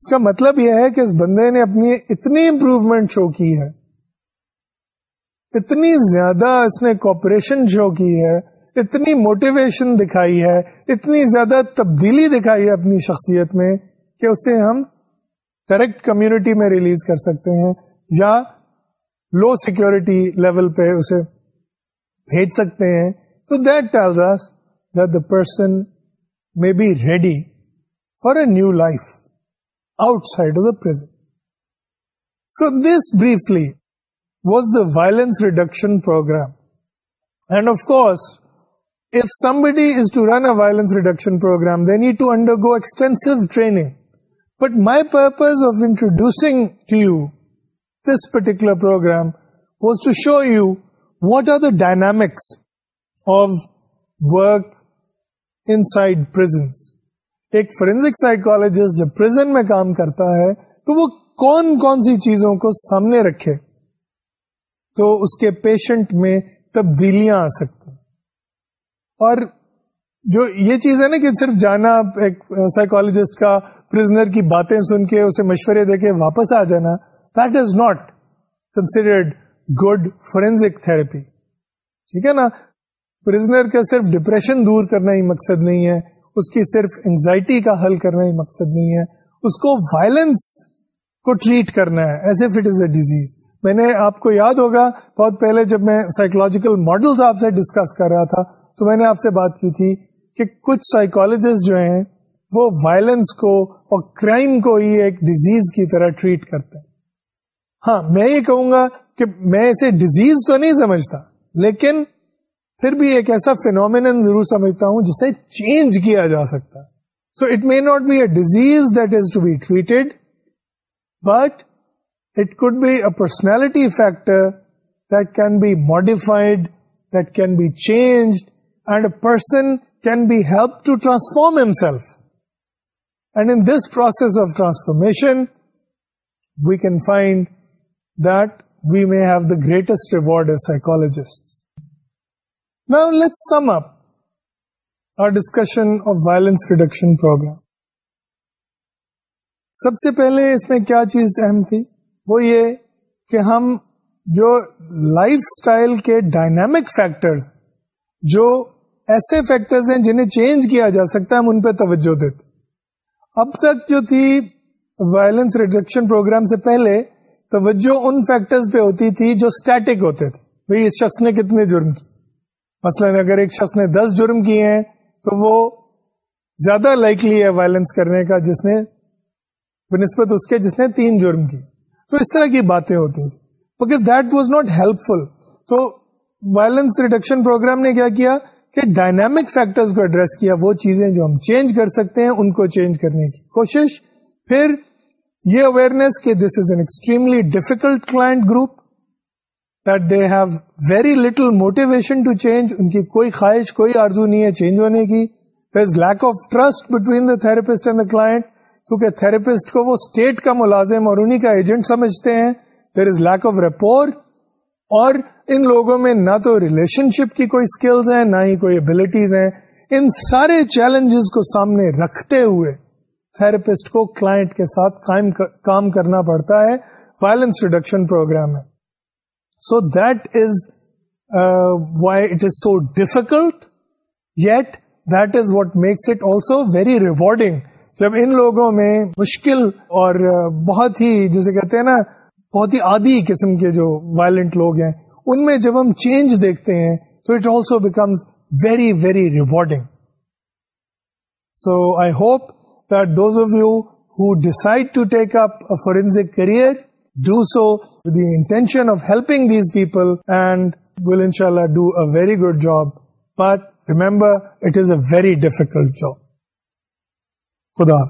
اس کا مطلب یہ ہے کہ اس بندے نے اپنی اتنی امپروومنٹ شو کی ہے، اتنی زیادہ اس نے کوپریشن شو کی ہے، اتنی موٹیویشن دکھائی ہے، اتنی زیادہ تبدیلی دکھائی ہے اپنی شخصیت میں کہ اسے ہم کریکٹ کمیونٹی میں ریلیز کر سکتے ہیں یا لو سیکورٹی لیول پہ اسے بھیج سکتے ہیں تو that tells the person may be ready for a new life outside of the prison. So this briefly was the violence reduction program. And of course, if somebody is to run a violence reduction program, they need to undergo extensive training. But my purpose of introducing to you this particular program was to show you what are the dynamics of work inside ایک forensic psychologist جب prison میں کام کرتا ہے تو وہ کون کون سی چیزوں کو سامنے رکھے تو اس کے پیشنٹ میں تبدیلیاں آ سکتی اور جو یہ چیز ہے نا کہ صرف جانا ایک سائیکولوجسٹ کا پرزنر کی باتیں سن کے اسے مشورے دے کے واپس آ جانا that is not considered good forensic therapy ٹھیک ہے نا؟ پرزنر کا صرف ڈپریشن دور کرنا ہی مقصد نہیں ہے، اس کی صرف انگزائٹی کا حل کرنا ہی مقصد نہیں ہے، اس کو وائلنس کو ٹریٹ کرنا ہے as if it is a disease میں نے آپ کو یاد ہوگا، بہت پہلے جب میں سائیکولوجیکل ماڈلس آپ سے ڈسکس کر رہا تھا، تو میں نے آپ سے بات کی تھی کہ کچھ سائیکولوجسٹ جو ہیں وہ وائلنس کو اور کرائم کو ہی ایک ڈیزیز کی طرح ٹریٹ کرتے ہیں ہاں میں یہ کہوں گا کہ میں اسے ڈیزیز تو نہیں سمجھتا لیکن پھر بھی ایک ایسا فینومین ضرور سمجھتا ہوں جسے چینج کیا جا سکتا so it may not be a disease that is to be treated but it could be a personality factor that can be modified, that can be changed, and a person can be helped to transform himself. And in this process of transformation we can find that we may have the greatest reward as psychologist now let sum up our discussion of violence reduction program سب سے پہلے اس میں کیا چیز اہم تھی وہ یہ کہ ہم جو لائف سٹائل کے ڈائنامک فیکٹرز جو ایسے فیکٹرز ہیں جنہیں چینج کیا جا سکتا ہے ہم ان پہ توجہ دیتے اب تک جو تھی وائلنس ریڈکشن پروگرام سے پہلے، توجہ ان فیکٹرز پہ ہوتی تھی جو اسٹیٹک ہوتے تھے۔ بھائی اس شخص نے کتنے جرم کی مثلا اگر ایک شخص نے دس جرم کیے ہیں، تو وہ زیادہ لائکلی ہے وائلنس کرنے کا، جس نے بنسبت اس کے، جس نے تین جرم کی تو اس طرح کی باتیں ہوتی ہیں مگر that was not helpful to violence reduction programme نے کیا کیا؟ کہ ڈائنامک فیکٹرز کو ایڈریس کیا، وہ چیزیں جو ہم چینج کر سکتے ہیں، ان کو چینج کرنے کی کوشش۔ پھر یہ اویئرنیس کہ this is an extremely difficult client group that they have very little motivation to change ان کی کوئی خواہش، کوئی آرزو نہیں ہے چینج ہونے کی۔ There is lack of trust between the therapist and the client کیونکہ تھراپسٹ کو وہ اسٹیٹ کا ملازم اور انہیں کا ایجنٹ سمجھتے ہیں۔ دیر از لیک آف رپور اور ان لوگوں میں نہ تو ریلیشن شپ کی کوئی اسکلز ہیں، نہ ہی کوئی ابلیٹیز ہیں۔ ان سارے چیلنجز کو سامنے رکھتے ہوئے تھراپسٹ کو کلائنٹ کے ساتھ کام کرنا پڑتا ہے۔ وائلنس ریڈکشن پروگرام ہے۔ So that is why it is so difficult yet that is what makes it also very rewarding جب ان لوگوں میں مشکل اور uh, بہت ہی جسے کہتے ہیں نا بہت ہی آدھی قسم کے جو وائلنٹ لوگ ہیں، ان میں جب ہم چینج دیکھتے ہیں، تو it also becomes very very rewarding so I hope that those of you who decide to take up forensic career do so the intention of helping these people and will ان شاء اللہ do a very good job but remember it is a very difficult job خدا